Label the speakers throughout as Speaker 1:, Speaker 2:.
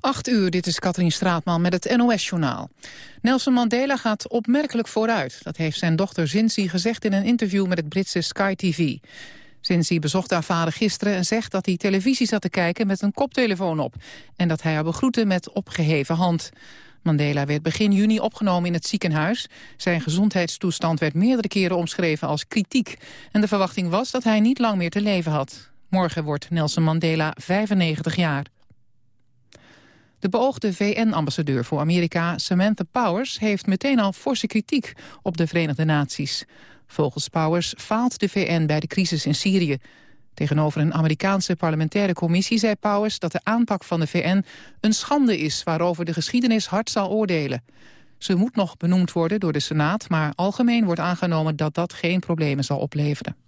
Speaker 1: 8 uur, dit is Katrien Straatman met het NOS-journaal. Nelson Mandela gaat opmerkelijk vooruit. Dat heeft zijn dochter Zinzi gezegd in een interview met het Britse Sky TV. Zinzi bezocht haar vader gisteren en zegt dat hij televisie zat te kijken met een koptelefoon op. En dat hij haar begroette met opgeheven hand. Mandela werd begin juni opgenomen in het ziekenhuis. Zijn gezondheidstoestand werd meerdere keren omschreven als kritiek. En de verwachting was dat hij niet lang meer te leven had. Morgen wordt Nelson Mandela 95 jaar. De beoogde VN-ambassadeur voor Amerika, Samantha Powers... heeft meteen al forse kritiek op de Verenigde Naties. Volgens Powers faalt de VN bij de crisis in Syrië. Tegenover een Amerikaanse parlementaire commissie zei Powers... dat de aanpak van de VN een schande is... waarover de geschiedenis hard zal oordelen. Ze moet nog benoemd worden door de Senaat... maar algemeen wordt aangenomen dat dat geen problemen zal opleveren.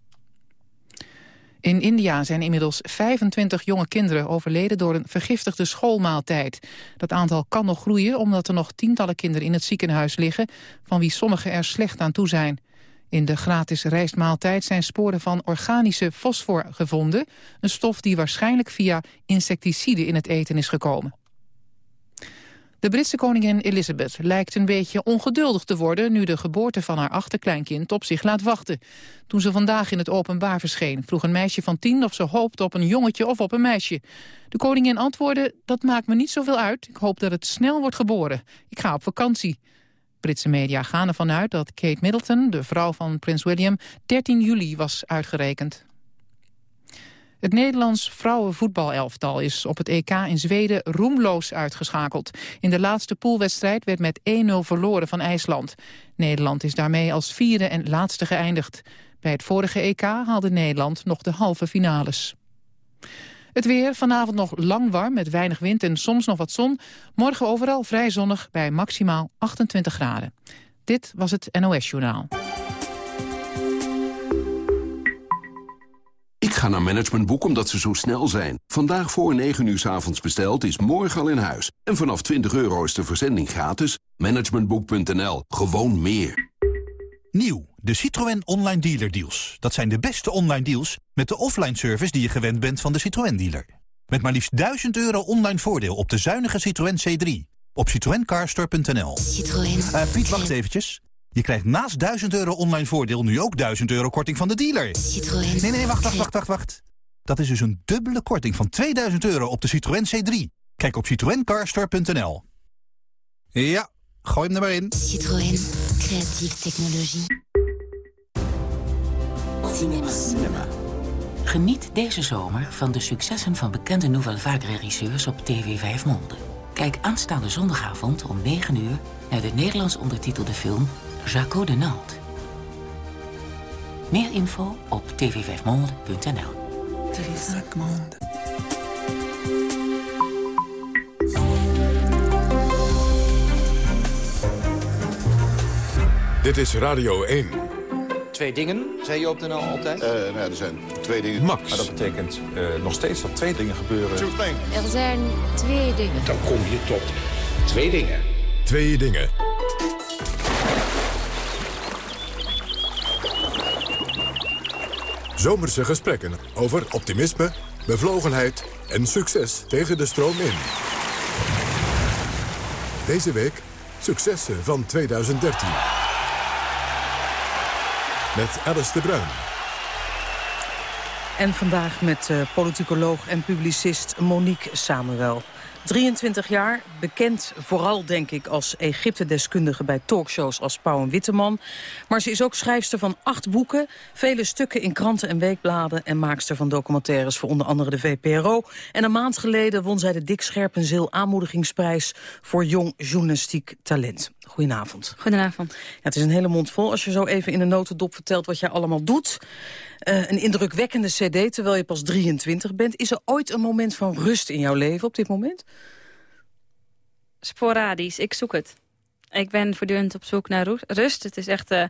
Speaker 1: In India zijn inmiddels 25 jonge kinderen overleden door een vergiftigde schoolmaaltijd. Dat aantal kan nog groeien omdat er nog tientallen kinderen in het ziekenhuis liggen, van wie sommigen er slecht aan toe zijn. In de gratis rijstmaaltijd zijn sporen van organische fosfor gevonden, een stof die waarschijnlijk via insecticiden in het eten is gekomen. De Britse koningin Elizabeth lijkt een beetje ongeduldig te worden... nu de geboorte van haar achterkleinkind op zich laat wachten. Toen ze vandaag in het openbaar verscheen... vroeg een meisje van tien of ze hoopt op een jongetje of op een meisje. De koningin antwoordde, dat maakt me niet zoveel uit. Ik hoop dat het snel wordt geboren. Ik ga op vakantie. Britse media gaan ervan uit dat Kate Middleton, de vrouw van prins William... 13 juli was uitgerekend. Het Nederlands vrouwenvoetbalelftal is op het EK in Zweden roemloos uitgeschakeld. In de laatste poolwedstrijd werd met 1-0 verloren van IJsland. Nederland is daarmee als vierde en laatste geëindigd. Bij het vorige EK haalde Nederland nog de halve finales. Het weer, vanavond nog lang warm met weinig wind en soms nog wat zon. Morgen overal vrij zonnig bij maximaal 28 graden. Dit was het NOS Journaal.
Speaker 2: Ga naar Managementboek omdat ze zo snel zijn. Vandaag voor 9 uur s avonds besteld is morgen al in huis. En vanaf 20 euro is de verzending gratis. Managementboek.nl. Gewoon meer.
Speaker 3: Nieuw, de Citroën Online Dealer Deals. Dat zijn de beste online deals met de offline service die je gewend bent van de Citroën dealer. Met maar liefst 1000 euro online voordeel op de zuinige Citroën C3. Op citroencarstore.nl.
Speaker 4: Citroën.
Speaker 3: Uh, Piet, wacht eventjes. Je krijgt naast 1000 euro online voordeel nu ook 1000 euro korting van de dealer.
Speaker 4: Citroën.
Speaker 3: Nee, nee, wacht, wacht, wacht, wacht, wacht. Dat is dus een dubbele korting van 2000 euro op de Citroën C3. Kijk op citroencarstore.nl. Ja, gooi hem er maar in.
Speaker 4: Citroën. Creatieve technologie. Cinema.
Speaker 5: Geniet deze zomer van de successen van bekende Nouvelle Vague regisseurs op TV 5 Monde. Kijk aanstaande zondagavond om 9 uur naar de Nederlands ondertitelde film Jaco de Nantes. Meer info op tv5monde.nl.
Speaker 6: Dit is Radio 1.
Speaker 7: Twee dingen, zei je op de NL altijd?
Speaker 8: Uh, nou ja, er zijn twee dingen.
Speaker 6: Max.
Speaker 9: Maar dat betekent uh, nog steeds dat twee dingen gebeuren.
Speaker 10: Er zijn twee dingen.
Speaker 11: Dan kom je tot twee dingen.
Speaker 6: Twee dingen. Zomerse gesprekken over optimisme, bevlogenheid en succes tegen de stroom in. Deze week successen van 2013. Met Alice de Bruin.
Speaker 12: En vandaag met uh, politicoloog en publicist Monique Samuel. 23 jaar, bekend vooral denk ik als Egypte-deskundige bij talkshows als Pauw en Witteman. Maar ze is ook schrijfster van acht boeken, vele stukken in kranten en weekbladen en maakster van documentaires voor onder andere de VPRO. En een maand geleden won zij de Dick Scherpenzeel aanmoedigingsprijs voor jong journalistiek talent. Goedenavond.
Speaker 13: Goedenavond.
Speaker 12: Ja, het is een hele mond vol als je zo even in een notendop vertelt wat jij allemaal doet. Uh, een indrukwekkende cd, terwijl je pas 23 bent. Is er ooit een moment van rust in jouw leven op dit moment?
Speaker 13: Sporadisch, ik zoek het. Ik ben voortdurend op zoek naar rust. Het is echt uh,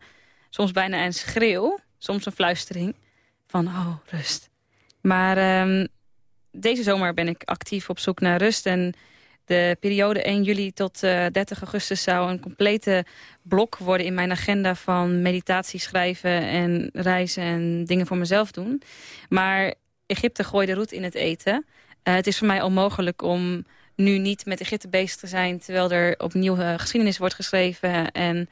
Speaker 13: soms bijna een schreeuw, soms een fluistering van oh, rust. Maar um, deze zomer ben ik actief op zoek naar rust en de periode 1 juli tot uh, 30 augustus zou een complete blok worden in mijn agenda van meditatie schrijven en reizen en dingen voor mezelf doen. Maar Egypte gooide roet in het eten. Uh, het is voor mij onmogelijk om nu niet met Egypte bezig te zijn... terwijl er opnieuw uh, geschiedenis wordt geschreven... en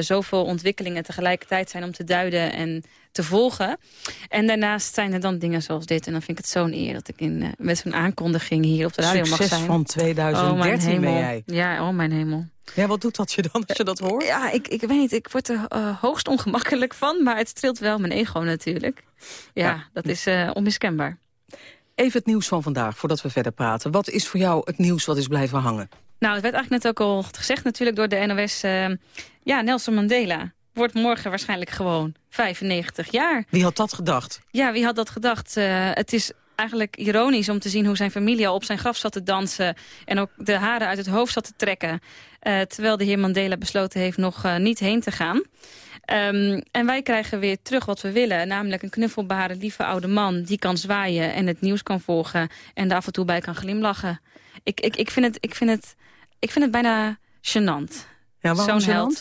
Speaker 13: zoveel ontwikkelingen tegelijkertijd zijn om te duiden en te volgen. En daarnaast zijn er dan dingen zoals dit. En dan vind ik het zo'n eer dat ik in, uh, met zo'n aankondiging hier op de radio
Speaker 12: Succes
Speaker 13: mag zijn.
Speaker 12: van 2013
Speaker 13: oh,
Speaker 12: ben jij.
Speaker 13: Ja, oh mijn hemel.
Speaker 12: Ja, wat doet dat je dan als je dat hoort?
Speaker 13: Ja, ik, ik weet niet. Ik word er uh, hoogst ongemakkelijk van. Maar het streelt wel mijn ego natuurlijk. Ja, ja. dat is uh, onmiskenbaar.
Speaker 12: Even het nieuws van vandaag, voordat we verder praten. Wat is voor jou het nieuws wat is blijven hangen?
Speaker 13: Nou, het werd eigenlijk net ook al gezegd natuurlijk door de NOS. Uh, ja, Nelson Mandela wordt morgen waarschijnlijk gewoon 95 jaar.
Speaker 12: Wie had dat gedacht?
Speaker 13: Ja, wie had dat gedacht? Uh, het is eigenlijk ironisch om te zien hoe zijn familie al op zijn graf zat te dansen... en ook de haren uit het hoofd zat te trekken... Uh, terwijl de heer Mandela besloten heeft nog uh, niet heen te gaan. Um, en wij krijgen weer terug wat we willen. Namelijk een knuffelbare, lieve oude man die kan zwaaien... en het nieuws kan volgen en er af en toe bij kan glimlachen. Ik, ik, ik, vind, het, ik, vind, het, ik vind het bijna gênant.
Speaker 12: Ja, waarom
Speaker 13: Zo'n.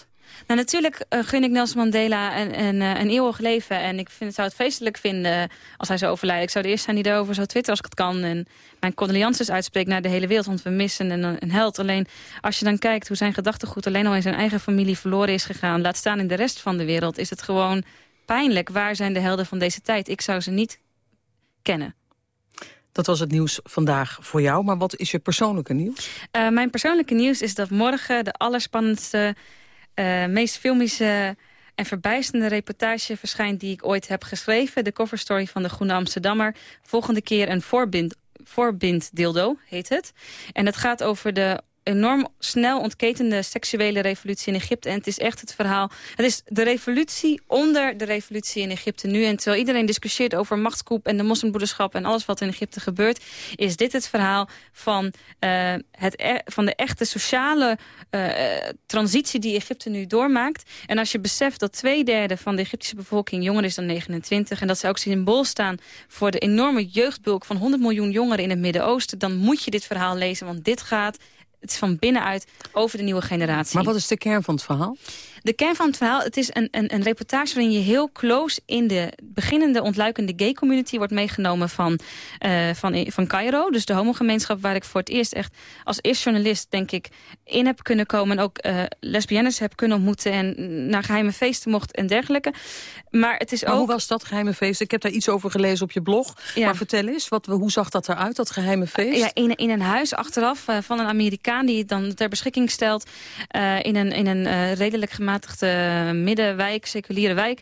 Speaker 13: Nou, natuurlijk uh, gun ik Nelson Mandela een, een, een eeuwig leven. En ik vind, zou het feestelijk vinden als hij zou overlijden. Ik zou de eerste zijn die erover zou twitteren als ik het kan. En mijn condolences uitspreekt naar de hele wereld. Want we missen een, een held. Alleen als je dan kijkt hoe zijn gedachtegoed alleen al in zijn eigen familie verloren is gegaan. Laat staan in de rest van de wereld. Is het gewoon pijnlijk. Waar zijn de helden van deze tijd? Ik zou ze niet kennen.
Speaker 12: Dat was het nieuws vandaag voor jou. Maar wat is je persoonlijke nieuws?
Speaker 13: Uh, mijn persoonlijke nieuws is dat morgen de allerspannendste uh, meest filmische en verbijsterende reportage verschijnt die ik ooit heb geschreven. De coverstory van de Groene Amsterdammer. Volgende keer een voorbind, voorbind dildo, heet het. En het gaat over de enorm snel ontketende seksuele revolutie in Egypte. En het is echt het verhaal... Het is de revolutie onder de revolutie in Egypte nu. En terwijl iedereen discussieert over machtskoep en de moslimbroederschap... en alles wat in Egypte gebeurt... is dit het verhaal van, uh, het e van de echte sociale uh, transitie die Egypte nu doormaakt. En als je beseft dat twee derde van de Egyptische bevolking jonger is dan 29... en dat ze ook symbool staan voor de enorme jeugdbulk van 100 miljoen jongeren in het Midden-Oosten... dan moet je dit verhaal lezen, want dit gaat het is van binnenuit over de nieuwe generatie.
Speaker 12: Maar wat is de kern van het verhaal?
Speaker 13: De kern van het verhaal, het is een, een, een reportage waarin je heel close in de beginnende ontluikende gay community wordt meegenomen van, uh, van, van Cairo. Dus de homogemeenschap waar ik voor het eerst echt als eerst journalist denk ik in heb kunnen komen. En ook uh, lesbiennes heb kunnen ontmoeten en naar geheime feesten mocht en dergelijke. Maar het is
Speaker 12: maar
Speaker 13: ook...
Speaker 12: hoe was dat geheime feest? Ik heb daar iets over gelezen op je blog. Ja. Maar vertel eens, wat, hoe zag dat eruit, dat geheime feest?
Speaker 13: Ja, in, in een huis achteraf uh, van een Amerikaan die het dan ter beschikking stelt. In een, in een redelijk gematigde middenwijk, seculiere wijk.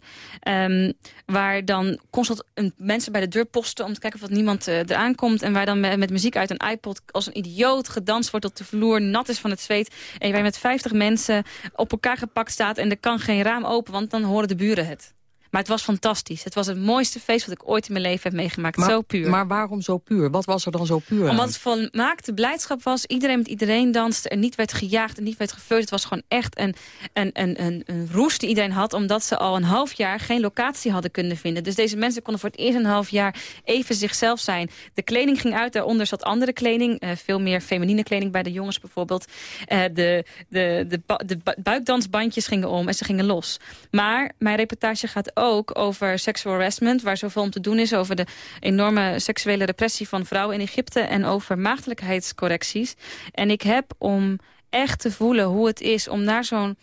Speaker 13: Um, waar dan constant mensen bij de deur posten om te kijken of niemand uh, eraan komt. En waar dan met, met, muziek uit een iPod als een idioot gedanst wordt tot de vloer nat is van het zweet. En waar je met 50 mensen op elkaar gepakt staat en er kan geen raam open, want dan horen de buren het. Maar het was fantastisch. Het was het mooiste feest wat ik ooit in mijn leven heb meegemaakt.
Speaker 12: Maar,
Speaker 13: zo puur.
Speaker 12: Maar waarom zo puur? Wat was er dan zo puur
Speaker 13: Omdat het volmaakte blijdschap was. Iedereen met iedereen danste. Er niet werd gejaagd en niet werd gefeurd. Het was gewoon echt een, een, een, een, een roes die iedereen had. Omdat ze al een half jaar geen locatie hadden kunnen vinden. Dus deze mensen konden voor het eerst een half jaar even zichzelf zijn. De kleding ging uit. Daaronder zat andere kleding. Uh, veel meer feminine kleding bij de jongens bijvoorbeeld. Uh, de, de, de, de, de buikdansbandjes gingen om en ze gingen los. Maar mijn reportage gaat ook over sexual harassment... waar zoveel om te doen is over de enorme seksuele repressie van vrouwen in Egypte... en over maagdelijkheidscorrecties. En ik heb om echt te voelen hoe het is om naar zo'n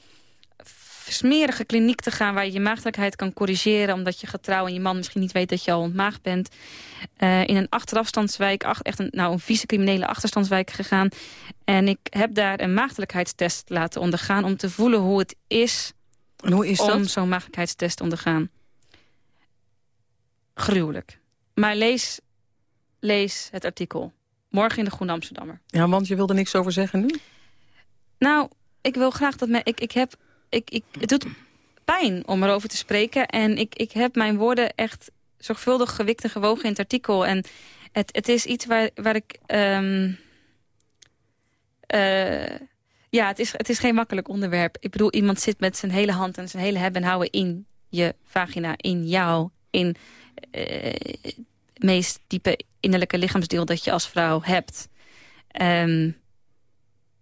Speaker 13: smerige kliniek te gaan... waar je je maagdelijkheid kan corrigeren... omdat je getrouw en je man misschien niet weet dat je al ontmaagd bent. Uh, in een achterafstandswijk, ach, echt een, nou, een vieze criminele achterstandswijk gegaan. En ik heb daar een maagdelijkheidstest laten ondergaan... om te voelen hoe het is,
Speaker 12: en hoe is
Speaker 13: om zo'n maagdelijkheidstest te ondergaan. Gruwelijk. Maar lees, lees het artikel. Morgen in de Groene Amsterdammer.
Speaker 12: Ja, want je wilde niks over zeggen nu?
Speaker 13: Nou, ik wil graag dat... Me, ik, ik heb, ik, ik, het doet pijn om erover te spreken. En ik, ik heb mijn woorden echt zorgvuldig gewikt en gewogen in het artikel. En het, het is iets waar, waar ik... Um, uh, ja, het is, het is geen makkelijk onderwerp. Ik bedoel, iemand zit met zijn hele hand en zijn hele hebben en houden in je vagina, in jou, in uh, meest diepe innerlijke lichaamsdeel dat je als vrouw hebt. Um,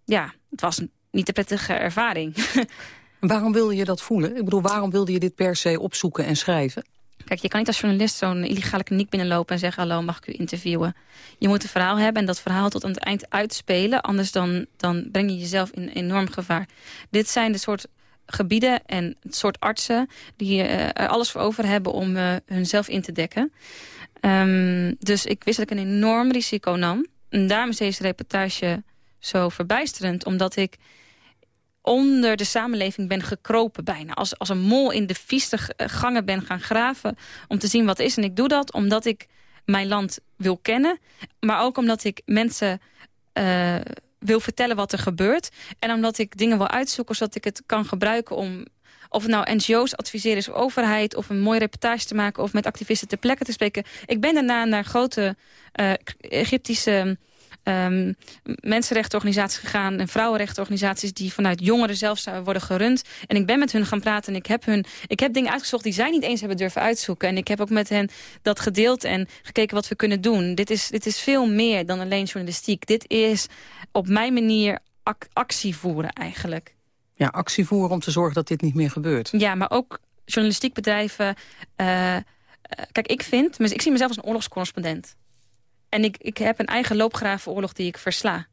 Speaker 13: ja, het was niet een prettige ervaring.
Speaker 12: waarom wilde je dat voelen? Ik bedoel, waarom wilde je dit per se opzoeken en schrijven?
Speaker 13: Kijk, je kan niet als journalist zo'n illegale kliniek binnenlopen... en zeggen, hallo, mag ik u interviewen? Je moet een verhaal hebben en dat verhaal tot aan het eind uitspelen. Anders dan, dan breng je jezelf in enorm gevaar. Dit zijn de soort gebieden en het soort artsen... die uh, er alles voor over hebben om uh, hunzelf in te dekken. Um, dus ik wist dat ik een enorm risico nam. En daarom is deze reportage zo verbijsterend. Omdat ik onder de samenleving ben gekropen bijna. Als, als een mol in de vieste gangen ben gaan graven om te zien wat is. En ik doe dat omdat ik mijn land wil kennen. Maar ook omdat ik mensen uh, wil vertellen wat er gebeurt. En omdat ik dingen wil uitzoeken zodat ik het kan gebruiken om... Of het nou NGO's adviseren is of overheid... of een mooie reportage te maken of met activisten ter plekke te spreken. Ik ben daarna naar grote uh, Egyptische um, mensenrechtenorganisaties gegaan... en vrouwenrechtenorganisaties die vanuit jongeren zelf worden gerund. En ik ben met hun gaan praten en ik heb, hun, ik heb dingen uitgezocht... die zij niet eens hebben durven uitzoeken. En ik heb ook met hen dat gedeeld en gekeken wat we kunnen doen. Dit is, dit is veel meer dan alleen journalistiek. Dit is op mijn manier ac actie voeren eigenlijk.
Speaker 12: Ja, actie voeren om te zorgen dat dit niet meer gebeurt.
Speaker 13: Ja, maar ook journalistiek bedrijven... Uh, kijk, ik vind, ik zie mezelf als een oorlogscorrespondent. En ik, ik heb een eigen loopgravenoorlog die ik versla.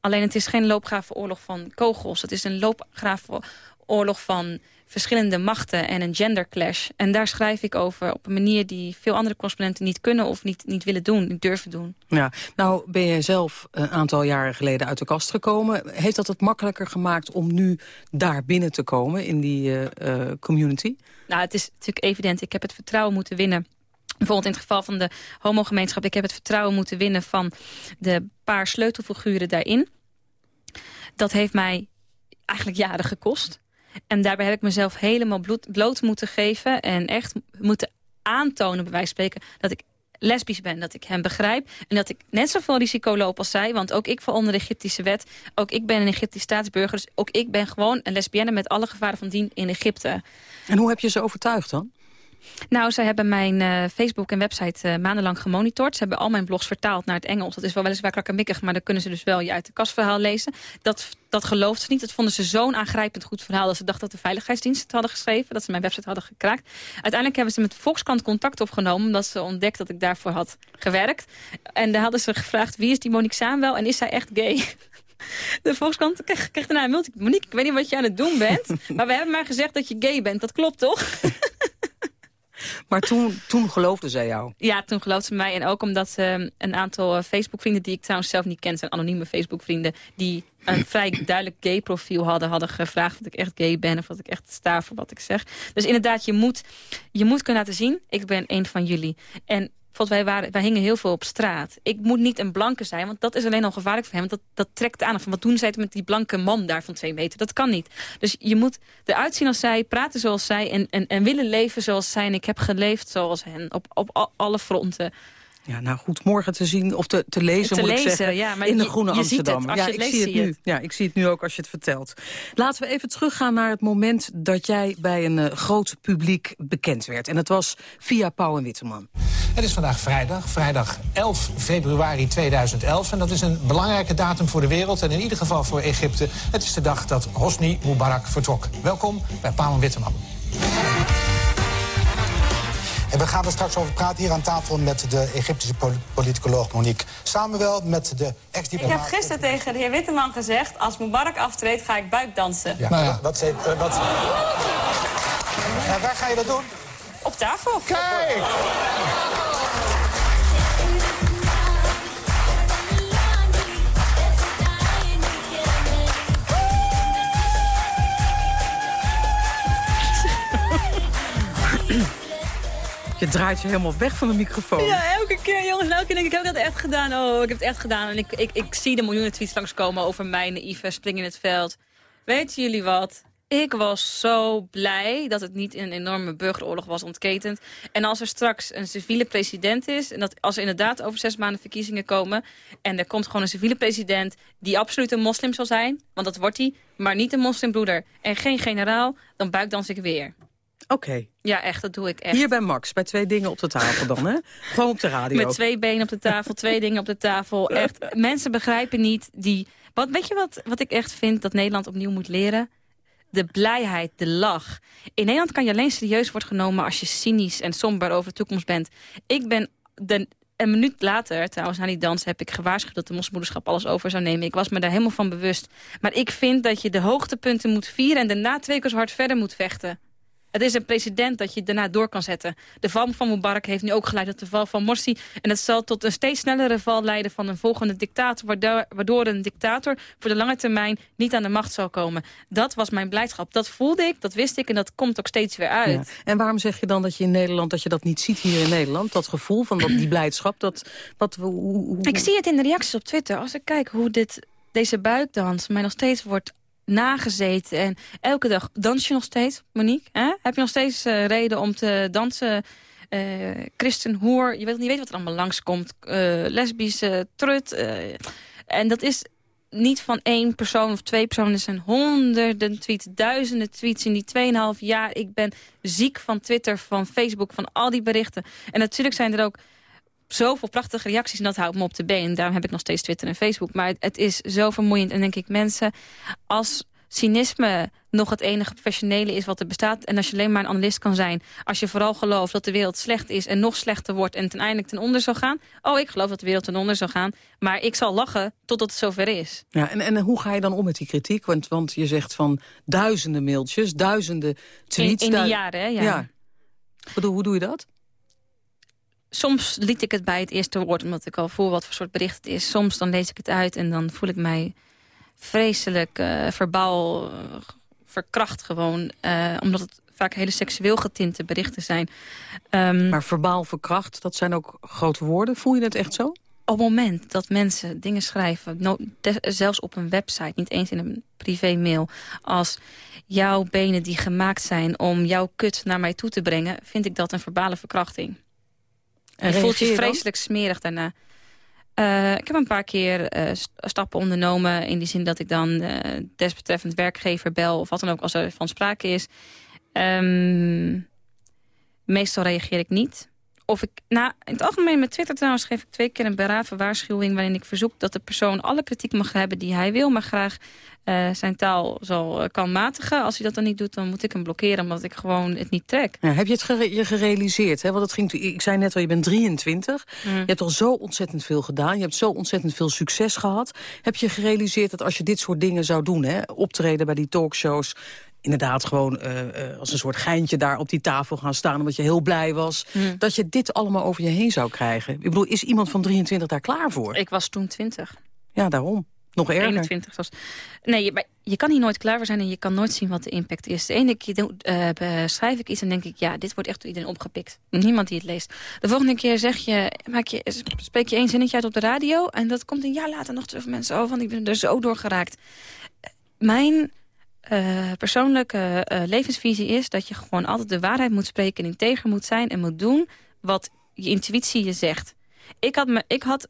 Speaker 13: Alleen het is geen loopgravenoorlog van kogels. Het is een loopgravenoorlog van verschillende machten en een genderclash. En daar schrijf ik over op een manier die veel andere correspondenten niet kunnen... of niet, niet willen doen, niet durven doen.
Speaker 12: Ja, nou ben jij zelf een aantal jaren geleden uit de kast gekomen. Heeft dat het makkelijker gemaakt om nu daar binnen te komen in die uh, community?
Speaker 13: Nou, het is natuurlijk evident. Ik heb het vertrouwen moeten winnen Bijvoorbeeld in het geval van de homogemeenschap. Ik heb het vertrouwen moeten winnen van de paar sleutelfiguren daarin. Dat heeft mij eigenlijk jaren gekost. En daarbij heb ik mezelf helemaal bloot moeten geven. En echt moeten aantonen, bij wijze van spreken, dat ik lesbisch ben. Dat ik hem begrijp. En dat ik net zoveel risico loop als zij. Want ook ik val onder de Egyptische wet. Ook ik ben een Egyptisch staatsburger. Dus ook ik ben gewoon een lesbienne met alle gevaren van dien in Egypte.
Speaker 12: En hoe heb je ze overtuigd dan?
Speaker 13: Nou, zij hebben mijn uh, Facebook en website uh, maandenlang gemonitord. Ze hebben al mijn blogs vertaald naar het Engels. Dat is wel weliswaar krakkemikkig, maar dan kunnen ze dus wel je uit de kastverhaal lezen. Dat, dat geloofden ze niet. Dat vonden ze zo'n aangrijpend goed verhaal... dat ze dachten dat de veiligheidsdienst het hadden geschreven. Dat ze mijn website hadden gekraakt. Uiteindelijk hebben ze met de Volkskrant contact opgenomen... omdat ze ontdekt dat ik daarvoor had gewerkt. En daar hadden ze gevraagd, wie is die Monique wel en is zij echt gay? De Volkskrant kreeg, kreeg daarna een multi... Monique, ik weet niet wat je aan het doen bent... maar we hebben maar gezegd dat je gay bent. Dat klopt toch?
Speaker 12: Maar toen, toen geloofde zij jou?
Speaker 13: Ja, toen geloofde ze mij. En ook omdat ehm, een aantal uh, Facebook-vrienden... die ik trouwens zelf niet ken, zijn anonieme Facebook-vrienden... die een vrij duidelijk gay profiel hadden... hadden gevraagd of ik echt gay ben... of dat ik echt sta voor wat ik zeg. Dus inderdaad, je moet, je moet kunnen laten zien... ik ben een van jullie. En wij, waren, wij hingen heel veel op straat. Ik moet niet een blanke zijn, want dat is alleen al gevaarlijk voor hem. Want dat, dat trekt aan. Van wat doen zij met die blanke man daar van twee meter? Dat kan niet. Dus je moet eruit zien als zij, praten zoals zij... en, en, en willen leven zoals zij. En ik heb geleefd zoals hen, op, op alle fronten.
Speaker 12: Ja, nou goed, morgen te zien of te, te lezen,
Speaker 13: te
Speaker 12: moet
Speaker 13: lezen,
Speaker 12: ik zeggen,
Speaker 13: ja, maar
Speaker 12: in de
Speaker 13: je,
Speaker 12: Groene
Speaker 13: je
Speaker 12: Amsterdam.
Speaker 13: Ziet het. Als
Speaker 12: ja, ik
Speaker 13: leest,
Speaker 12: zie het nu.
Speaker 13: Het.
Speaker 12: Ja, ik zie het nu ook als je het vertelt. Laten we even teruggaan naar het moment dat jij bij een uh, groot publiek bekend werd. En dat was via Pauw en Witteman.
Speaker 14: Het is vandaag vrijdag, vrijdag 11 februari 2011. En dat is een belangrijke datum voor de wereld en in ieder geval voor Egypte. Het is de dag dat Hosni Mubarak vertrok. Welkom bij Pauw en Witteman. En we gaan er straks over praten hier aan tafel met de Egyptische politicoloog Monique Samuel, met de ex-diplomaat...
Speaker 13: Ik heb gisteren tegen de heer Witteman gezegd, als Mubarak aftreedt ga ik buikdansen.
Speaker 14: Ja, nou ja. Wat, wat, uh, wat... waar ga je dat doen?
Speaker 13: Op tafel.
Speaker 14: Kijk!
Speaker 12: Je draait je helemaal weg van de microfoon.
Speaker 13: Ja, elke keer, jongens. Elke keer denk ik, heb dat echt gedaan? Oh, ik heb het echt gedaan. En ik, ik, ik zie de miljoenen tweets langskomen over mij, naïeve, spring in het veld. Weten jullie wat? Ik was zo blij dat het niet in een enorme burgeroorlog was ontketend. En als er straks een civiele president is... en dat als er inderdaad over zes maanden verkiezingen komen... en er komt gewoon een civiele president die absoluut een moslim zal zijn... want dat wordt hij, maar niet een moslimbroeder... en geen generaal, dan buikdans ik weer.
Speaker 12: Oké.
Speaker 13: Ja, echt, dat doe ik echt.
Speaker 12: Hier bij Max, bij twee dingen op de tafel dan, hè? Gewoon op de radio.
Speaker 13: Met twee benen op de tafel, twee dingen op de tafel. Echt, mensen begrijpen niet die... Wat, weet je wat, wat ik echt vind dat Nederland opnieuw moet leren? de blijheid, de lach. In Nederland kan je alleen serieus worden genomen als je cynisch en somber over de toekomst bent. Ik ben de, een minuut later, trouwens na die dans, heb ik gewaarschuwd dat de mosmoederschap alles over zou nemen. Ik was me daar helemaal van bewust. Maar ik vind dat je de hoogtepunten moet vieren en daarna twee keer zo hard verder moet vechten. Het is een precedent dat je daarna door kan zetten. De val van Mubarak heeft nu ook geleid tot de val van Morsi. En het zal tot een steeds snellere val leiden van een volgende dictator... waardoor, waardoor een dictator voor de lange termijn niet aan de macht zal komen. Dat was mijn blijdschap. Dat voelde ik, dat wist ik en dat komt ook steeds weer uit. Ja.
Speaker 12: En waarom zeg je dan dat je in Nederland dat je dat niet ziet hier in Nederland? Dat gevoel van dat, die blijdschap? Dat, wat, hoe, hoe...
Speaker 13: Ik zie het in de reacties op Twitter. Als ik kijk hoe dit, deze buikdans mij nog steeds wordt nagezeten. En elke dag dans je nog steeds, Monique? Hè? Heb je nog steeds uh, reden om te dansen? Uh, christen, hoer, je weet niet weet wat er allemaal langskomt. Uh, lesbische, trut. en dat is niet van één persoon of twee personen. Er zijn honderden tweets, duizenden tweets in die 2,5 jaar. Ik ben ziek van Twitter, van Facebook, van al die berichten. En natuurlijk zijn er ook zoveel prachtige reacties en dat houdt me op de been. Daarom heb ik nog steeds Twitter en Facebook. Maar het, is zo vermoeiend. En denk ik, mensen, als cynisme nog het enige professionele is wat er bestaat... en als je alleen maar een analist kan zijn... als je vooral gelooft dat de wereld slecht is en nog slechter wordt... en uiteindelijk ten onder zal gaan... oh, ik geloof dat de wereld ten onder zal gaan... maar ik zal lachen totdat het zover is.
Speaker 12: Ja, en, en hoe ga je dan om met die kritiek? Want, want je zegt van duizenden mailtjes, duizenden tweets...
Speaker 13: In, in die jaren, hè? Ja. ja.
Speaker 12: Bedoel, hoe doe je dat?
Speaker 13: Soms liet ik het bij het eerste woord, omdat ik al voel wat voor soort bericht het is. Soms dan lees ik het uit en dan voel ik mij vreselijk uh, verbaal uh, verkracht gewoon. Uh, omdat het vaak hele seksueel getinte berichten zijn.
Speaker 12: Um, maar verbaal verkracht, dat zijn ook grote woorden. Voel je het echt zo?
Speaker 13: Op het moment dat mensen dingen schrijven, no, zelfs op een website, niet eens in een privé mail, als jouw benen die gemaakt zijn om jouw kut naar mij toe te brengen, vind ik dat een verbale verkrachting. En je voelt je vreselijk smerig daarna. Uh, ik heb een paar keer uh, stappen ondernomen... in die zin dat ik dan uh, desbetreffend werkgever bel... of wat dan ook als er van sprake is. Um, meestal reageer ik niet. Of ik, nou, in het algemeen met Twitter trouwens geef ik twee keer een berave waarschuwing... waarin ik verzoek dat de persoon alle kritiek mag hebben die hij wil... maar graag uh, zijn taal zal, uh, kan matigen. Als hij dat dan niet doet, dan moet ik hem blokkeren... omdat ik gewoon het niet trek.
Speaker 12: Ja, heb je het gere je gerealiseerd? Hè? Want het ging, ik zei net al, je bent 23. Mm. Je hebt al zo ontzettend veel gedaan. Je hebt zo ontzettend veel succes gehad. Heb je gerealiseerd dat als je dit soort dingen zou doen... Hè, optreden bij die talkshows inderdaad gewoon uh, uh, als een soort geintje daar op die tafel gaan staan... omdat je heel blij was, mm. dat je dit allemaal over je heen zou krijgen. Ik bedoel, is iemand van 23 daar klaar voor?
Speaker 13: Ik was toen 20.
Speaker 12: Ja, daarom. Nog erger.
Speaker 13: 21 zelfs. Nee, je, je kan hier nooit klaar voor zijn en je kan nooit zien wat de impact is. De ene keer uh, schrijf ik iets en denk ik, ja, dit wordt echt door iedereen opgepikt. Niemand die het leest. De volgende keer zeg je, maak je, spreek je één zinnetje uit op de radio... en dat komt een jaar later nog terug mensen over, want ik ben er zo door geraakt. Mijn uh, persoonlijke uh, levensvisie is dat je gewoon altijd de waarheid moet spreken... en integer moet zijn en moet doen wat je intuïtie je zegt. Ik had, me, ik had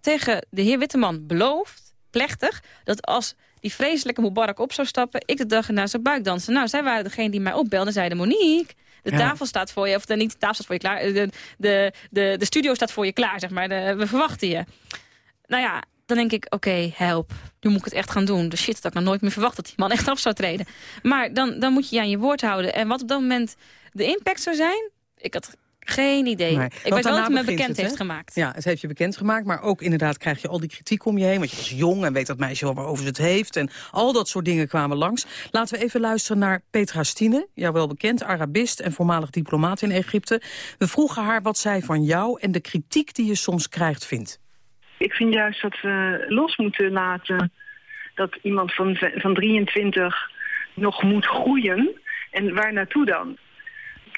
Speaker 13: tegen de heer Witteman beloofd, plechtig... dat als die vreselijke Mubarak op zou stappen... ik de dag erna zou buikdansen. Nou, zij waren degene die mij opbelden zeiden... Monique, de tafel staat voor je, of de, niet de tafel staat voor je klaar... de, de, de, de studio staat voor je klaar, zeg maar. De, we verwachten je. Nou ja, dan denk ik, oké, help. Nu moet ik het echt gaan doen. De shit dat ik nog nooit meer verwacht dat die man echt af zou treden. Maar dan, dan moet je je aan je woord houden. En wat op dat moment de impact zou zijn... Ik had geen idee. Nee, ik weet wel dat het me bekend heeft gemaakt.
Speaker 12: Ja, het heeft je bekend gemaakt. Maar ook inderdaad krijg je al die kritiek om je heen. Want je was jong en weet dat meisje wel waarover ze het heeft. En al dat soort dingen kwamen langs. Laten we even luisteren naar Petra Stine. Jou wel bekend, Arabist en voormalig diplomaat in Egypte. We vroegen haar wat zij van jou en de kritiek die je soms krijgt vindt.
Speaker 15: Ik vind juist dat we los moeten laten dat iemand van, van 23 nog moet groeien. En waar naartoe dan?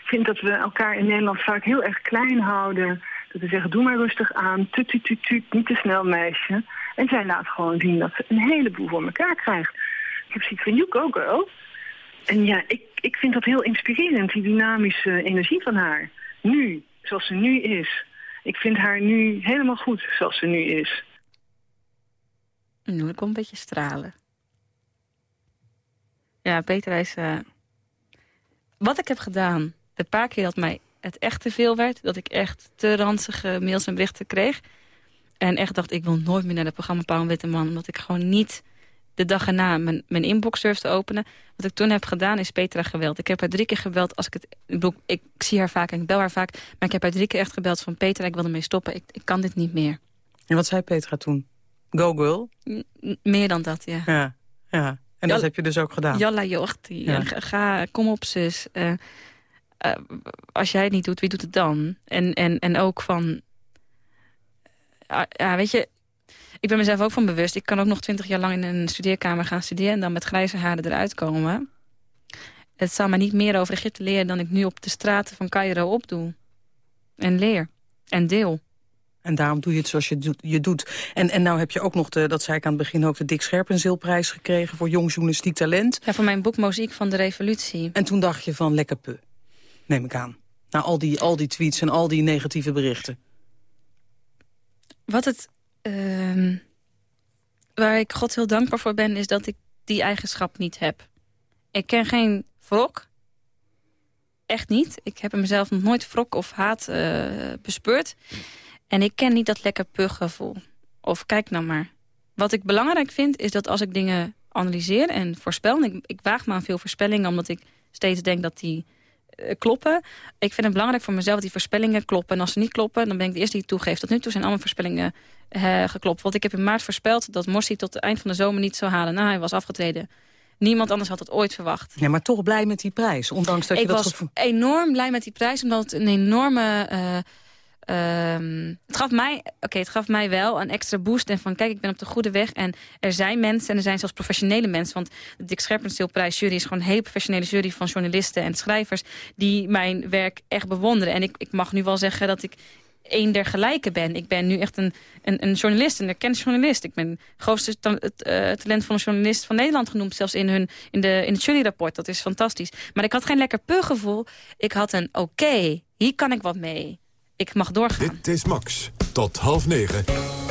Speaker 15: Ik vind dat we elkaar in Nederland vaak heel erg klein houden. Dat we zeggen, doe maar rustig aan, tut, tut, tut, tut niet te snel meisje. En zij laat gewoon zien dat ze een heleboel voor elkaar krijgt. Ik heb zoiets van, you go girl. En ja, ik, ik vind dat heel inspirerend, die dynamische energie van haar. Nu, zoals ze nu is ik vind haar nu helemaal goed zoals ze nu is.
Speaker 13: Nu, ik kom een beetje stralen. Ja, Peter is... Uh... Wat ik heb gedaan, de paar keer dat mij het echt te veel werd... dat ik echt te ranzige mails en berichten kreeg... en echt dacht, ik wil nooit meer naar het programma Pauw en Witte Man... omdat ik gewoon niet de dag erna mijn, mijn inbox durf te openen. Wat ik toen heb gedaan is Petra geweld. Ik heb haar drie keer gebeld. Als ik, het, ik, bedoel, ik zie haar vaak en ik bel haar vaak. Maar ik heb haar drie keer echt gebeld van Petra, ik wil ermee stoppen. Ik, ik kan dit niet meer.
Speaker 12: En wat zei Petra toen? Go girl?
Speaker 13: meer dan dat, ja.
Speaker 12: Ja, ja. En dat heb je dus ook gedaan?
Speaker 13: Jalla jochtie. Ja. Ga, kom op zus. Uh, uh, als jij het niet doet, wie doet het dan? En, en, en ook van... Uh, ja, weet je, ik ben mezelf ook van bewust. Ik kan ook nog twintig jaar lang in een studeerkamer gaan studeren... en dan met grijze haren eruit komen. Het zal me niet meer over Egypte leren... dan ik nu op de straten van Cairo opdoe. En leer. En deel.
Speaker 12: En daarom doe je het zoals je, je doet. En, en nou heb je ook nog, de, dat zei ik aan het begin ook... de Dick Scherpenzeelprijs gekregen voor jong journalistiek talent.
Speaker 13: Ja, voor mijn boek Muziek van de Revolutie.
Speaker 12: En toen dacht je van lekker pu, neem ik aan. Na al die, al die tweets en al die negatieve berichten.
Speaker 13: Wat het... Uh, waar ik God heel dankbaar voor ben... is dat ik die eigenschap niet heb. Ik ken geen wrok. Echt niet. Ik heb mezelf nog nooit wrok of haat uh, bespeurd. En ik ken niet dat lekker puggevoel. Of kijk nou maar. Wat ik belangrijk vind, is dat als ik dingen analyseer en voorspel... en ik, ik waag me aan veel voorspellingen, omdat ik steeds denk dat die kloppen. Ik vind het belangrijk voor mezelf dat die voorspellingen kloppen. En als ze niet kloppen, dan ben ik de eerste die het toegeeft. Tot nu toe zijn allemaal voorspellingen uh, geklopt. Want ik heb in maart voorspeld dat Morsi tot het eind van de zomer niet zou halen. Nou, hij was afgetreden. Niemand anders had het ooit verwacht.
Speaker 12: Ja, maar toch blij met die prijs, ondanks dat
Speaker 13: ik
Speaker 12: je dat...
Speaker 13: Ik was enorm blij met die prijs, omdat het een enorme... Uh, Um, het, gaf mij, okay, het gaf mij wel een extra boost. En van kijk, ik ben op de goede weg. En er zijn mensen, en er zijn zelfs professionele mensen. Want de Dick Scherpensteelprijs jury is gewoon een hele professionele jury van journalisten en schrijvers. Die mijn werk echt bewonderen. En ik, ik mag nu wel zeggen dat ik een der gelijken ben. Ik ben nu echt een, een, een journalist, een erkende journalist. Ik ben het grootste ta het, uh, talent van een journalist van Nederland genoemd. Zelfs in, hun, in, de, in het juryrapport. Dat is fantastisch. Maar ik had geen lekker puggevoel. Ik had een oké, hier kan ik wat mee ik mag doorgaan.
Speaker 6: Dit is Max. Tot half negen.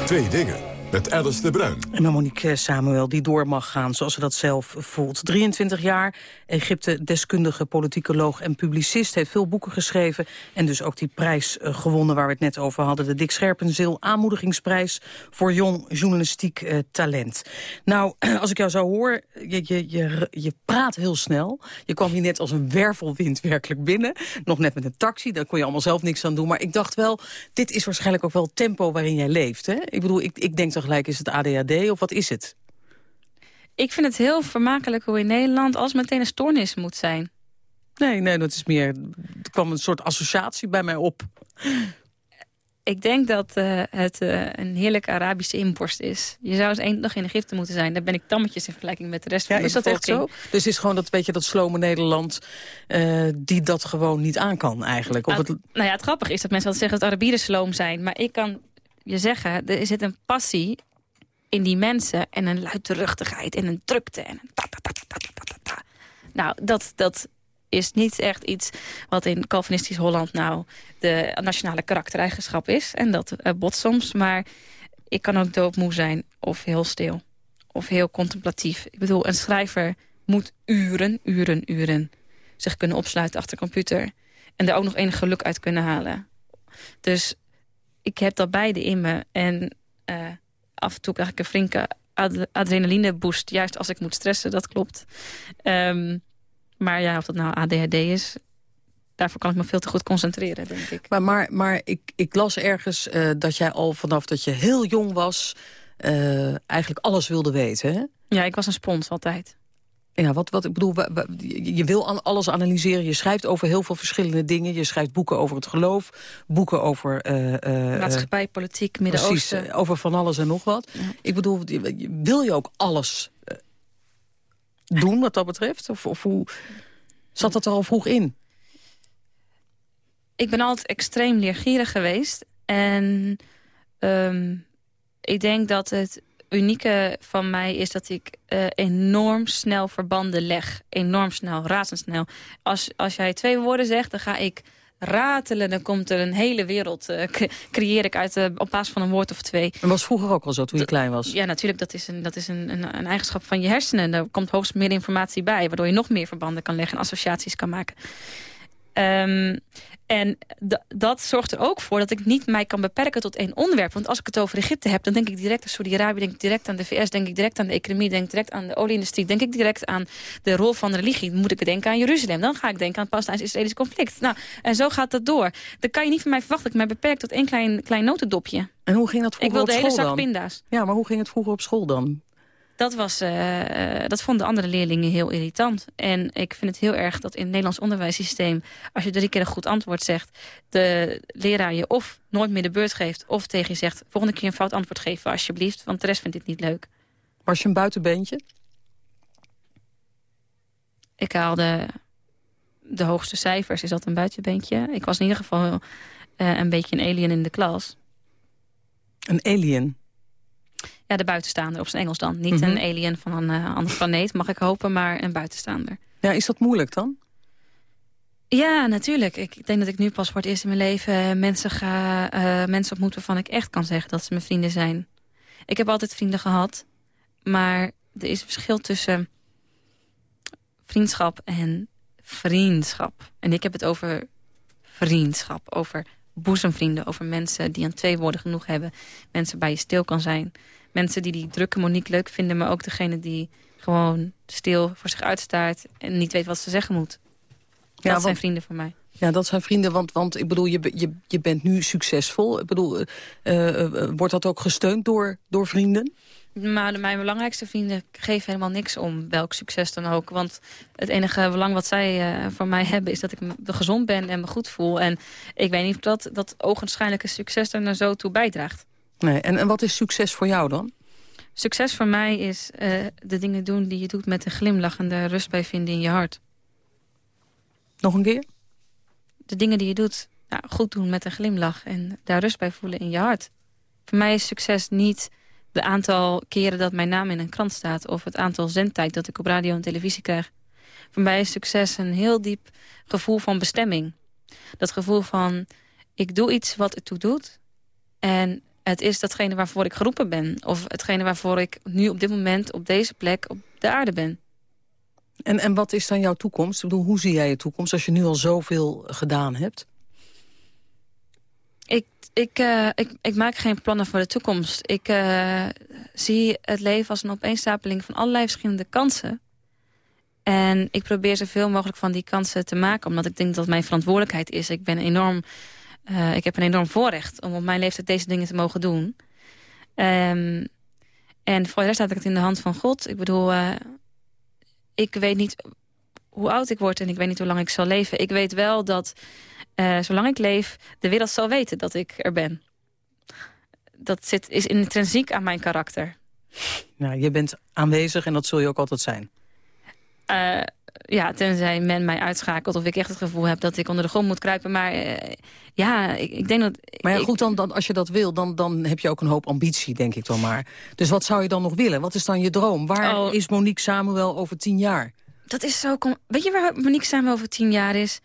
Speaker 6: Twee dingen met Alice de Bruin.
Speaker 12: En Monique Samuel, die door mag gaan zoals ze dat zelf voelt. 23 jaar, Egypte-deskundige, politicoloog en publicist... heeft veel boeken geschreven en dus ook die prijs uh, gewonnen... waar we het net over hadden, de Dick Scherpenzeel aanmoedigingsprijs... voor jong journalistiek uh, talent. Nou, als ik jou zou horen, je, je, je, je praat heel snel. Je kwam hier net als een wervelwind werkelijk binnen. Nog net met een taxi, daar kon je allemaal zelf niks aan doen. Maar ik dacht wel, dit is waarschijnlijk ook wel het tempo waarin jij leeft. Hè? Ik bedoel, ik, ik denk tegelijk, is het ADHD of wat is het?
Speaker 13: Ik vind het heel vermakelijk hoe in Nederland als meteen een stoornis moet zijn.
Speaker 12: Nee, nee, dat is meer... Er kwam een soort associatie bij mij op.
Speaker 13: Ik denk dat uh, het uh, een heerlijke Arabische inborst is. Je zou eens één dag in Egypte moeten zijn. Daar ben ik tammetjes in vergelijking met de rest
Speaker 12: ja,
Speaker 13: van de
Speaker 12: is dat echt zo? Dus is gewoon dat, beetje dat slome Nederland... Uh, die dat gewoon niet aan kan eigenlijk? Of
Speaker 13: nou, het... nou ja, het grappige is dat mensen altijd zeggen dat Arabieren sloom zijn. Maar ik kan je zeggen, er zit een passie in die mensen... en een luidruchtigheid en een drukte en een ta ta ta ta ta ta. Nou, dat, dat is niet echt iets wat in Calvinistisch Holland... nou de nationale karaktereigenschap is. En dat uh, bot soms, maar ik kan ook doodmoe zijn of heel stil. Of heel contemplatief. Ik bedoel, een schrijver moet uren, uren, uren... zich kunnen opsluiten achter computer... en er ook nog enig geluk uit kunnen halen. Dus ik heb dat beide in me. En uh, af en toe krijg ik een flinke ad adrenaline boost. Juist als ik moet stressen, dat klopt. Um, maar ja, of dat nou ADHD is... Daarvoor kan ik me veel te goed concentreren, denk ik.
Speaker 12: Maar, maar, maar ik, ik las ergens uh, dat jij al vanaf dat je heel jong was... Uh, eigenlijk alles wilde weten, hè?
Speaker 13: Ja, ik was een spons altijd.
Speaker 12: Ja, wat, wat ik bedoel, je wil alles analyseren. Je schrijft over heel veel verschillende dingen. Je schrijft boeken over het geloof, boeken over... Uh,
Speaker 13: uh, Maatschappij, politiek, Midden-Oosten.
Speaker 12: Precies, over van alles en nog wat. Ja. Ik bedoel, wil je ook alles doen wat dat betreft? Of, of hoe zat dat er al vroeg in?
Speaker 13: Ik ben altijd extreem leergierig geweest. En um, ik denk dat het unieke van mij is dat ik uh, enorm snel verbanden leg. Enorm snel, razendsnel. Als, als jij twee woorden zegt, dan ga ik ratelen. Dan komt er een hele wereld, uh, creëer ik uit, uh, op basis van een woord of twee.
Speaker 12: En was vroeger ook al zo, toen je klein was?
Speaker 13: Ja, natuurlijk. Dat is, een, dat is een, een, een eigenschap van je hersenen. Daar komt hoogst meer informatie bij, waardoor je nog meer verbanden kan leggen en associaties kan maken. Ehm, en dat zorgt er ook voor dat ik niet mij kan beperken tot één onderwerp. Want als ik het over Egypte heb, dan denk ik direct aan Saudi-Arabië... denk ik direct aan de VS, denk ik direct aan de economie... denk ik direct aan de olieindustrie, denk ik direct aan de rol van de religie. moet ik denken aan Jeruzalem. Dan ga ik denken aan het Palestijns-Israëlisch conflict. Nou, en zo gaat dat door. Dan kan je niet van mij verwachten dat ik mij beperk tot één klein, klein notendopje.
Speaker 12: En hoe ging dat vroeger
Speaker 13: Ik wil
Speaker 12: de
Speaker 13: hele zak
Speaker 12: dan?
Speaker 13: pinda's.
Speaker 12: Ja, maar hoe ging het vroeger op school dan?
Speaker 13: Dat, was, uh, dat vonden andere leerlingen heel irritant. En ik vind het heel erg dat in het Nederlands onderwijssysteem... als je drie keer een goed antwoord zegt... de leraar je of nooit meer de beurt geeft... of tegen je zegt, volgende keer een fout antwoord geven alsjeblieft... want de rest vindt dit niet leuk.
Speaker 12: Was je een buitenbeentje?
Speaker 13: Ik haalde de hoogste cijfers. Is dat een buitenbeentje? Ik was in ieder geval uh, een beetje een alien in de klas.
Speaker 12: Een alien?
Speaker 13: Ja, de buitenstaander op zijn Engels dan. Niet
Speaker 12: Mhm.
Speaker 13: een alien van een uh, andere planeet, mag ik hopen, maar een buitenstaander.
Speaker 12: Ja, is dat moeilijk dan?
Speaker 13: Ja, natuurlijk. Ik denk dat ik nu pas voor het eerst in mijn leven mensen, ga, uh, mensen ontmoet waarvan ik echt kan zeggen dat ze mijn vrienden zijn. Ik heb altijd vrienden gehad, maar er is een verschil tussen vriendschap en vriendschap. En ik heb het over vriendschap, over boezemvrienden, over mensen die aan twee woorden genoeg hebben. Mensen bij je stil kan zijn. Mensen die die drukke Monique leuk vinden, maar ook degene die gewoon stil voor zich uitstaart en niet weet wat ze zeggen moet. Dat
Speaker 12: Ja,
Speaker 13: zijn vrienden voor mij.
Speaker 12: Ja, dat zijn vrienden, want, want ik bedoel, je, je, je bent nu succesvol. Ik bedoel, eh, eh, eh, wordt dat ook gesteund door, door vrienden?
Speaker 13: Maar de, mijn belangrijkste vrienden geven helemaal niks om welk succes dan ook. Want het enige belang wat zij voor mij hebben... is dat ik me gezond ben en me goed voel. En ik weet niet of dat, dat ogenschijnlijke succes er nou zo toe bijdraagt.
Speaker 12: Nee, en, en wat is succes voor jou dan?
Speaker 13: Succes voor mij is eh, de dingen doen die je doet met een glimlach... en de rust bij vinden in je hart.
Speaker 12: Nog een keer?
Speaker 13: De dingen die je doet nou, goed doen met een glimlach... en daar rust bij voelen in je hart. Voor mij is succes niet de aantal keren dat mijn naam in een krant staat... of het aantal zendtijd dat ik op radio en televisie krijg. Voor mij is succes een heel diep gevoel van bestemming. Dat gevoel van, ik doe iets wat ertoe doet... en het is datgene waarvoor ik geroepen ben. Of hetgene waarvoor ik nu op dit moment op deze plek op de aarde ben.
Speaker 12: En, en wat is dan jouw toekomst? Ik bedoel, hoe zie jij je toekomst als je nu al zoveel gedaan hebt?
Speaker 13: Ik, ik, eh, ik, ik maak geen plannen voor de toekomst. Ik eh, zie het leven als een opeenstapeling van allerlei verschillende kansen. En ik probeer zoveel mogelijk van die kansen te maken. Omdat ik denk dat mijn verantwoordelijkheid is. Ik, ben enorm, eh, ik heb een enorm voorrecht om op mijn leeftijd deze dingen te mogen doen. Ehm, en voor de rest laat ik het in de hand van God. Ik bedoel, eh, ik weet niet hoe oud ik word en ik weet niet hoe lang ik zal leven. Ik weet wel dat eh, zolang ik leef, de wereld zal weten dat ik er ben. Dat zit, is intrinsiek aan mijn karakter.
Speaker 12: Nou, je bent aanwezig en dat zul je ook altijd zijn.
Speaker 13: Ja, tenzij men mij uitschakelt of ik echt het gevoel heb dat ik onder de grond moet kruipen. Maar eh, ja, ik, ik denk dat...
Speaker 12: Maar ja, goed, dan, dan, als je dat wil, dan, dan heb je ook een hoop ambitie, denk ik dan maar. Dus wat zou je dan nog willen? Wat is dan je droom? Waar
Speaker 13: Oh.
Speaker 12: is Monique Samuel over tien jaar?
Speaker 13: Dat is zo... kom- Weet je waar Monique samen over tien jaar is?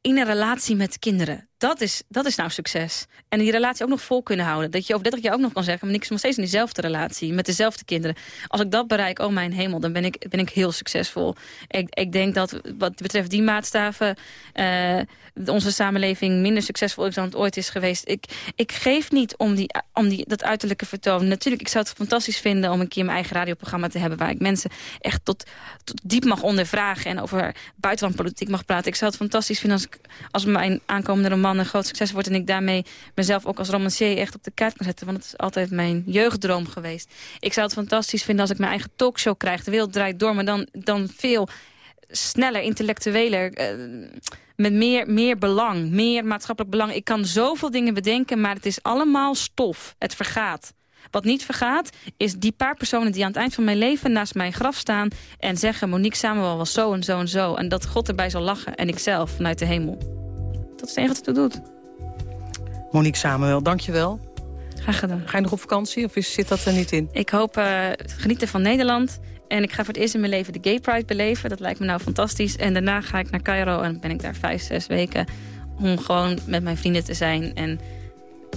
Speaker 13: In een relatie met kinderen. Dat is, dat is nou succes. En die relatie ook nog vol kunnen houden. Dat je over 30 jaar ook nog kan zeggen... Monique is nog steeds in diezelfde relatie. Met dezelfde kinderen. Als ik dat bereik, oh mijn hemel, dan ben ik, ben ik heel succesvol. Ik, ik denk dat wat betreft die maatstaven... eh, onze samenleving minder succesvol is dan het ooit is geweest. Ik, ik geef niet om, die, om die, dat uiterlijke vertoon. Natuurlijk, ik zou het fantastisch vinden om een keer mijn eigen radioprogramma te hebben... waar ik mensen echt tot, tot diep mag ondervragen... en over buitenlandpolitiek mag praten. Ik zou het fantastisch vinden als, ik, als mijn aankomende roman een groot succes wordt... en ik daarmee mezelf ook als romancier echt op de kaart kan zetten. Want het is altijd mijn jeugddroom geweest. Ik zou het fantastisch vinden als ik mijn eigen talkshow krijg. De wereld draait door, maar dan, dan veel sneller, intellectueler... eh, met meer, meer belang, meer maatschappelijk belang. Ik kan zoveel dingen bedenken, maar het is allemaal stof. Het vergaat. Wat niet vergaat, is die paar personen die aan het eind van mijn leven naast mijn graf staan... en zeggen, Monique Samuel was zo en zo en zo. En dat God erbij zal lachen en ikzelf vanuit de hemel. Dat is het enige wat het doet.
Speaker 12: Monique Samuel, dankjewel.
Speaker 13: Graag gedaan.
Speaker 12: Ga je nog op vakantie of is, zit dat er niet in?
Speaker 13: Ik hoop eh, genieten van Nederland. En ik ga voor het eerst in mijn leven de Gay Pride beleven. Dat lijkt me nou fantastisch. En daarna ga ik naar Cairo en ben ik daar vijf, zes weken... om gewoon met mijn vrienden te zijn en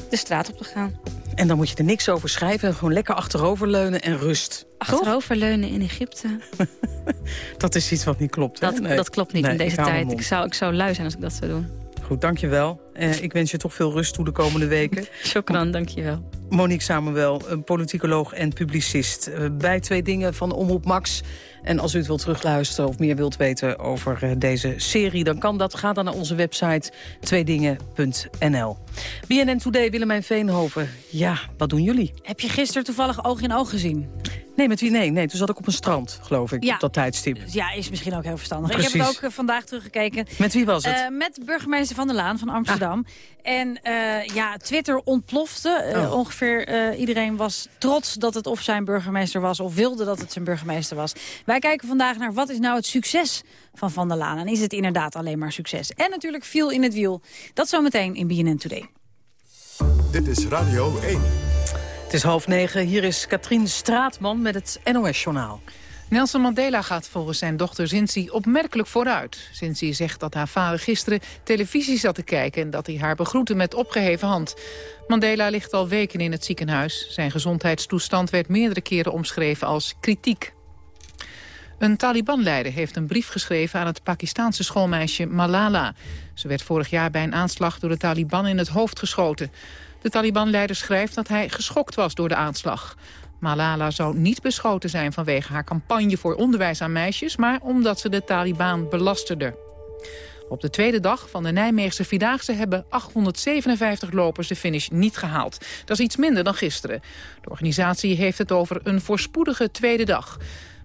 Speaker 13: de straat op te gaan.
Speaker 12: En dan moet je er niks over schrijven. Gewoon lekker achteroverleunen en rust.
Speaker 13: Achteroverleunen in Egypte.
Speaker 12: dat is iets wat niet klopt. Hè?
Speaker 13: Dat,
Speaker 12: Nee.
Speaker 13: dat klopt niet
Speaker 12: Nee,
Speaker 13: in deze tijd. Ik zou, ik zou lui zijn als ik dat zou doen.
Speaker 12: Goed, dankjewel. Uh, ik wens je toch veel rust toe de komende weken.
Speaker 13: Shokran, dankjewel.
Speaker 12: Monique Samuel, een politicoloog en publicist. Uh, bij Twee Dingen van Omroep Max. En als u het wilt terugluisteren of meer wilt weten over uh, deze serie... dan kan dat. Ga dan naar onze website tweedingen.nl. BNN Today, Willemijn Veenhoven. Ja, wat doen jullie?
Speaker 16: Heb je gisteren toevallig oog in oog gezien?
Speaker 12: Nee, met wie? Nee, nee. Toen zat ik op een strand, geloof ik,
Speaker 16: Ja.
Speaker 12: op dat tijdstip.
Speaker 16: Ja, is misschien ook heel verstandig.
Speaker 12: Precies.
Speaker 16: Ik heb het ook eh, vandaag teruggekeken.
Speaker 12: Met wie was het? Ah.
Speaker 16: Eh, met burgemeester Van der Laan van Amsterdam. En eh, ja, Twitter ontplofte. Eh,
Speaker 12: Oh.
Speaker 16: Ongeveer eh, iedereen was trots dat het of zijn burgemeester was... of wilde dat het zijn burgemeester was. Wij kijken vandaag naar wat is nou het succes van Van der Laan. En is het inderdaad alleen maar succes? En natuurlijk viel in het wiel. Dat zometeen in BNN Today.
Speaker 6: Dit is Radio 1.
Speaker 12: Is half negen. Hier is Katrien Straatman met het NOS-journaal.
Speaker 1: Nelson Mandela gaat volgens zijn dochter Zinzi opmerkelijk vooruit. Zinzi zegt dat haar vader gisteren televisie zat te kijken... en dat hij haar begroette met opgeheven hand. Mandela ligt al weken in het ziekenhuis. Zijn gezondheidstoestand werd meerdere keren omschreven als kritiek. Een Taliban-leider heeft een brief geschreven aan het Pakistaanse schoolmeisje Malala. Ze werd vorig jaar bij een aanslag door de Taliban in het hoofd geschoten. De Taliban-leider schrijft dat hij geschokt was door de aanslag. Malala zou niet beschoten zijn vanwege haar campagne voor onderwijs aan meisjes... maar omdat ze de Taliban belasterde. Op de tweede dag van de Nijmeegse Vierdaagse hebben 857 lopers de finish niet gehaald. Dat is iets minder dan gisteren. De organisatie heeft het over een voorspoedige tweede dag.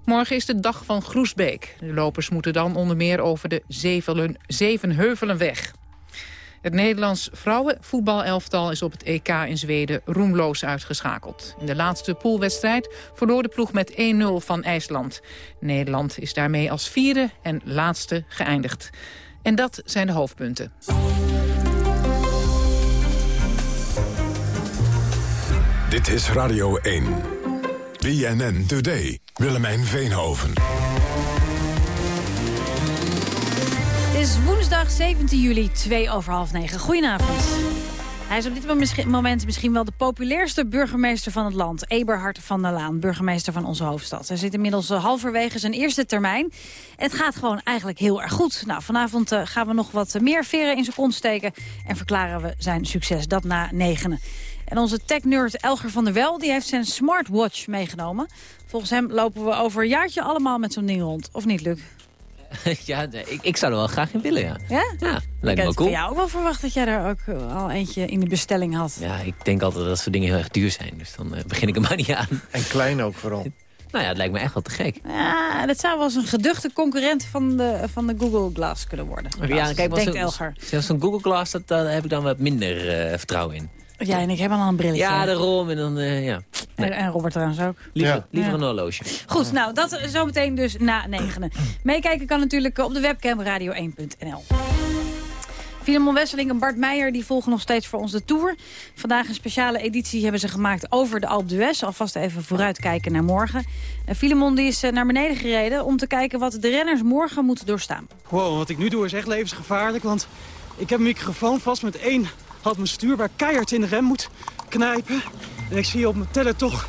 Speaker 1: Morgen is de dag van Groesbeek. De lopers moeten dan onder meer over de Zevenheuvelenweg. Het Nederlands vrouwenvoetbalelftal is op het EK in Zweden roemloos uitgeschakeld. In de laatste poolwedstrijd verloor de ploeg met 1-0 van IJsland. Nederland is daarmee als vierde en laatste geëindigd. En dat zijn de hoofdpunten.
Speaker 6: Dit is Radio 1. BNN Today. Willemijn Veenhoven.
Speaker 16: Is woensdag 17 juli, 2 over half 9. Goedenavond. Hij is op dit moment- misschien wel de populairste burgemeester van het land. Eberhard van der Laan, burgemeester van onze hoofdstad. Hij zit inmiddels eh, halverwege zijn eerste termijn. Het gaat gewoon eigenlijk heel erg goed. Nou, vanavond eh, gaan we nog wat meer veren in zijn kont steken... en verklaren we zijn succes, dat na negenen. En onze tech-nerd Elger van der Wel die heeft zijn smartwatch meegenomen. Volgens hem lopen we over een jaartje allemaal met zo'n ding rond. Of niet, Luc?
Speaker 17: ja, nee, ik, ik zou er wel graag in willen, ja.
Speaker 16: Ja?
Speaker 17: Ja,
Speaker 16: ik
Speaker 17: lijkt me
Speaker 16: had
Speaker 17: wel
Speaker 16: van
Speaker 17: cool.
Speaker 16: jou ook wel verwacht dat jij daar ook eh, al eentje in de bestelling had.
Speaker 17: Ja, ik denk altijd dat soort dingen heel erg duur zijn. Dus dan eh, begin ik er maar niet aan.
Speaker 18: En klein ook vooral.
Speaker 17: Nou ja, het lijkt me echt wel te gek.
Speaker 16: Ja, dat zou wel eens een geduchte concurrent van de, van de Google Glass kunnen worden.
Speaker 17: ja, kijk, maar zo'n
Speaker 16: Elger.
Speaker 17: zo, zo'n Google Glass, dat, daar heb ik dan wat minder eh, vertrouwen in.
Speaker 16: Jij en ik hebben al een brilletje.
Speaker 17: Ja, daarom. En dan, eh, ja.
Speaker 16: En, en Robert trouwens ook.
Speaker 17: Liever, liever
Speaker 16: Ja.
Speaker 17: een horloge.
Speaker 16: Goed, nou, dat zometeen dus na negenen. Meekijken kan natuurlijk op de webcam radio1.nl. Filemon Wesseling en Bart Meijer die volgen nog steeds voor ons de Tour. Vandaag een speciale editie hebben ze gemaakt over de Alpe d'Huez. Alvast even vooruitkijken naar morgen. En Filemon die is eh, naar beneden gereden om te kijken wat de renners morgen moeten doorstaan.
Speaker 19: Wow, wat ik nu doe is echt levensgevaarlijk, want ik heb een microfoon vast met één hand mijn stuur waar keihard in de rem moet knijpen. En ik zie op mijn teller toch,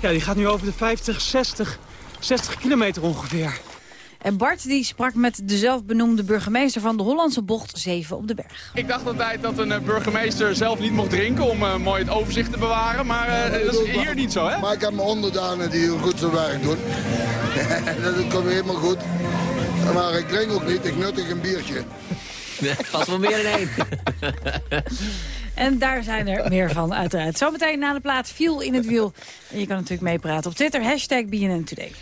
Speaker 19: ja die gaat nu over de 50, 60, 60 kilometer ongeveer.
Speaker 16: En Bart die sprak met de zelfbenoemde burgemeester van de Hollandse bocht 7 op de berg.
Speaker 20: Ik dacht altijd dat een eh, burgemeester zelf niet mocht drinken om eh, mooi het overzicht te bewaren. Maar eh, dat is hier niet zo, hè?
Speaker 8: Maar ik heb mijn onderdanen die goed zijn werk doen. dat komt helemaal goed. Maar ik drink ook niet, ik nuttig een biertje.
Speaker 17: Vast wel meer dan één.
Speaker 16: En daar zijn er meer van, uiteraard. Zometeen na de plaat viel in het wiel. En je kan natuurlijk meepraten op Twitter, hashtag BNN Today.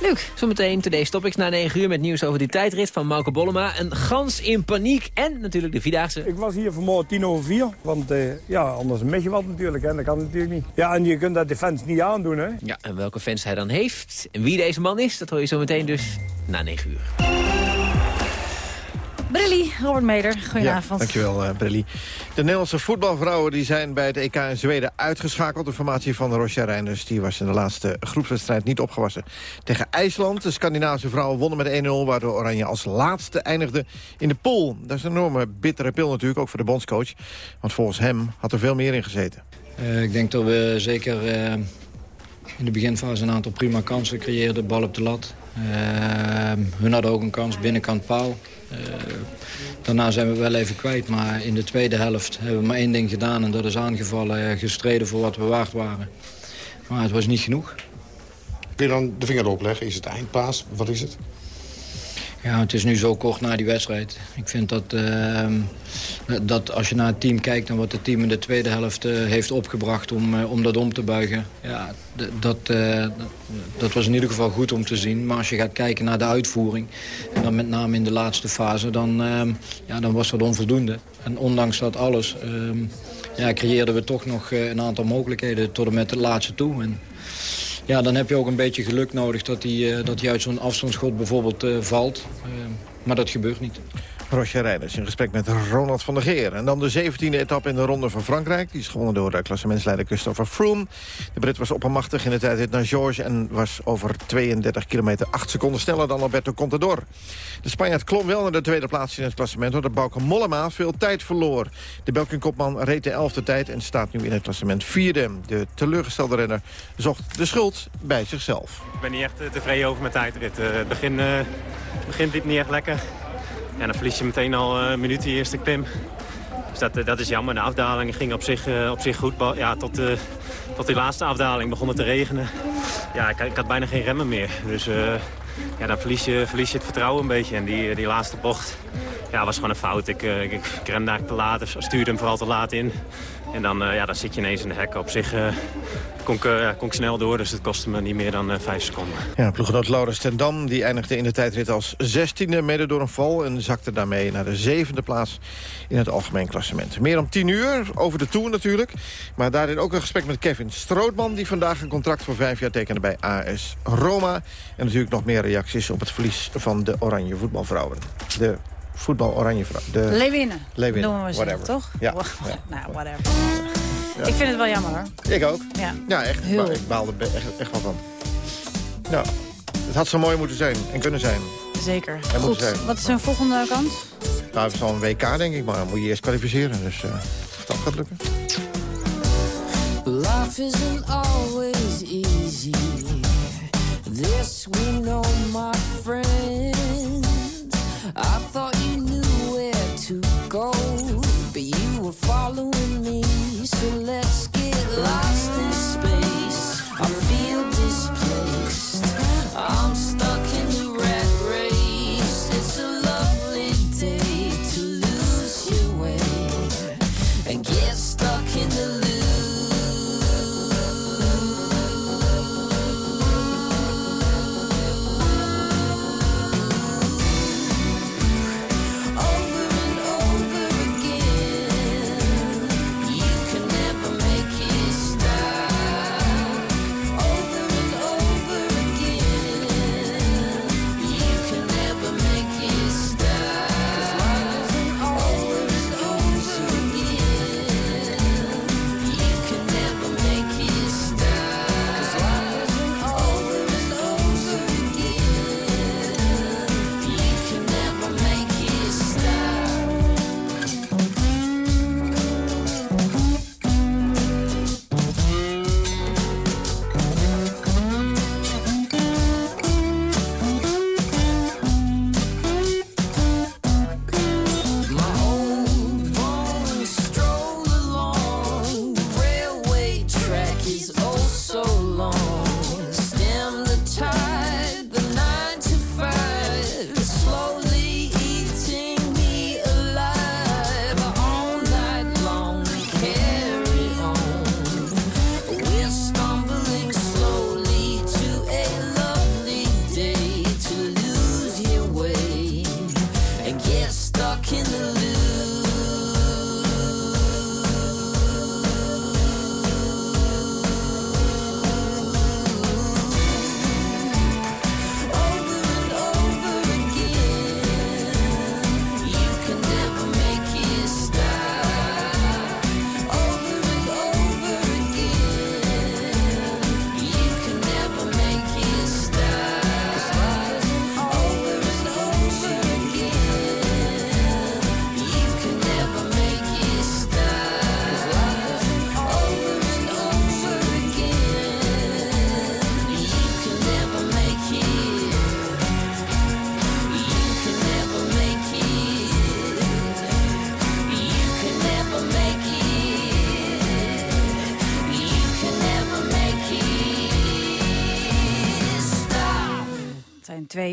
Speaker 16: Luc.
Speaker 17: Zometeen Today Topics na 9 uur met nieuws over die tijdrit van Mauke Bollema. Een gans in paniek en natuurlijk de Vierdaagse.
Speaker 21: Ik was hier vanmorgen tien over vier, want eh, ja, anders mis je wat natuurlijk. Hè. Dat kan natuurlijk niet. Ja, en je kunt dat de fans niet aandoen, hè.
Speaker 17: Ja, en welke fans hij dan heeft en wie deze man is, dat hoor je zometeen dus na 9 uur.
Speaker 16: Brilly, Robert Meder, goedenavond.
Speaker 18: Ja, dankjewel, uh, Brilly. De Nederlandse voetbalvrouwen die zijn bij het EK in Zweden uitgeschakeld. De formatie van Rocha Reinders die was in de laatste groepswedstrijd niet opgewassen. Tegen IJsland, de Scandinavische vrouwen wonnen met 1-0... waardoor Oranje als laatste eindigde in de pool. Dat is een enorme bittere pil natuurlijk, ook voor de bondscoach. Want volgens hem had er veel meer in gezeten.
Speaker 22: Uh, ik denk dat we zeker uh, in de beginfase een aantal prima kansen creëerden. Bal op de lat. hun hadden ook een kans binnenkant paal. Daarna zijn we wel even kwijt, maar in de tweede helft hebben we maar één ding gedaan... en dat is aangevallen, gestreden voor wat we waard waren. Maar het was niet genoeg.
Speaker 23: Kun je dan de vinger erop leggen? Is het eindpaas? Wat is het?
Speaker 22: Ja, het is nu zo kort na die wedstrijd. Ik vind dat, uh, dat als je naar het team kijkt... en wat het team in de tweede helft uh, heeft opgebracht om, uh, om dat om te buigen... Ja, dat, dat was in ieder geval goed om te zien. Maar als je gaat kijken naar de uitvoering... en dan met name in de laatste fase... dan, ehm, ja, dan was dat onvoldoende. En ondanks dat alles ehm, ja, creëerden we toch nog een aantal mogelijkheden... tot en met het laatste toe. En, ja, dan heb je ook een beetje geluk nodig dat hij, dat hij uit zo'n afstandsschot bijvoorbeeld uh, valt. Uh, maar dat gebeurt niet.
Speaker 18: Roger in gesprek met Ronald van der Geer. En dan de 17e etappe in de Ronde van Frankrijk. Die is gewonnen door de klassementsleider Christopher Froome. De Brit was oppermachtig in de tijd naar Georges... en was over 32 kilometer 8 seconden sneller dan Alberto Contador. De Spanjaard klom wel naar de tweede plaats in het klassement... doordat Bauke Mollema veel tijd verloor. De Belkin-kopman reed de elfde tijd en staat nu in het klassement vierde. De teleurgestelde renner zocht de schuld bij zichzelf.
Speaker 24: Ik ben niet echt tevreden over mijn tijdrit. Het begin, uh, begin liep niet echt lekker. Ja, dan verlies je meteen al een minuut die eerste klim. Dus dat, dat is jammer. De afdaling ging op zich, uh, op zich goed. Ja, tot, tot die laatste afdaling begon het te regenen. Ja, ik, ik had bijna geen remmen meer. Dus ja, dan verlies je, verlies je het vertrouwen een beetje. En die, die laatste bocht ja, was gewoon een fout. Ik, ik, rende eigenlijk te laat, stuurde hem vooral te laat in. En dan, ja, dan zit je ineens in de hek. Op zich kon, ik, uh, kon ik snel door, dus het kostte me niet meer dan vijf seconden.
Speaker 18: Ja, ploeggenoot Laurens ten Dam die eindigde in de tijdrit als zestiende... mede door een val en zakte daarmee naar de zevende plaats in het algemeen klassement. Meer om tien uur, over de Tour natuurlijk. Maar daarin ook een gesprek met Kevin Strootman... die vandaag een contract voor vijf jaar tekende bij AS Roma. En natuurlijk nog meer reacties op het verlies van de oranje voetbalvrouwen. De voetbal oranje vrouw. De...
Speaker 16: Leeuwinnen.
Speaker 18: Leeuwinnen,
Speaker 16: Noemen we ze,
Speaker 18: whatever.
Speaker 16: toch?
Speaker 18: Ja.
Speaker 16: ja. nou, whatever. Ja. Ik vind het wel jammer, hoor.
Speaker 18: Ik ook.
Speaker 16: Ja,
Speaker 18: ja echt.
Speaker 16: Heel.
Speaker 18: Ik baalde er echt, echt wel van. Ja, het had zo mooi moeten zijn en kunnen zijn.
Speaker 16: Zeker.
Speaker 18: En
Speaker 16: Goed.
Speaker 18: Zijn.
Speaker 16: Wat is hun volgende kans?
Speaker 18: Nou, het is al een WK, denk ik, maar dan moet je eerst kwalificeren. Dus uh, of dat gaat lukken.
Speaker 25: Life isn't always easy. This we know, my friend. I thought you knew where to go, but you were following me. So let's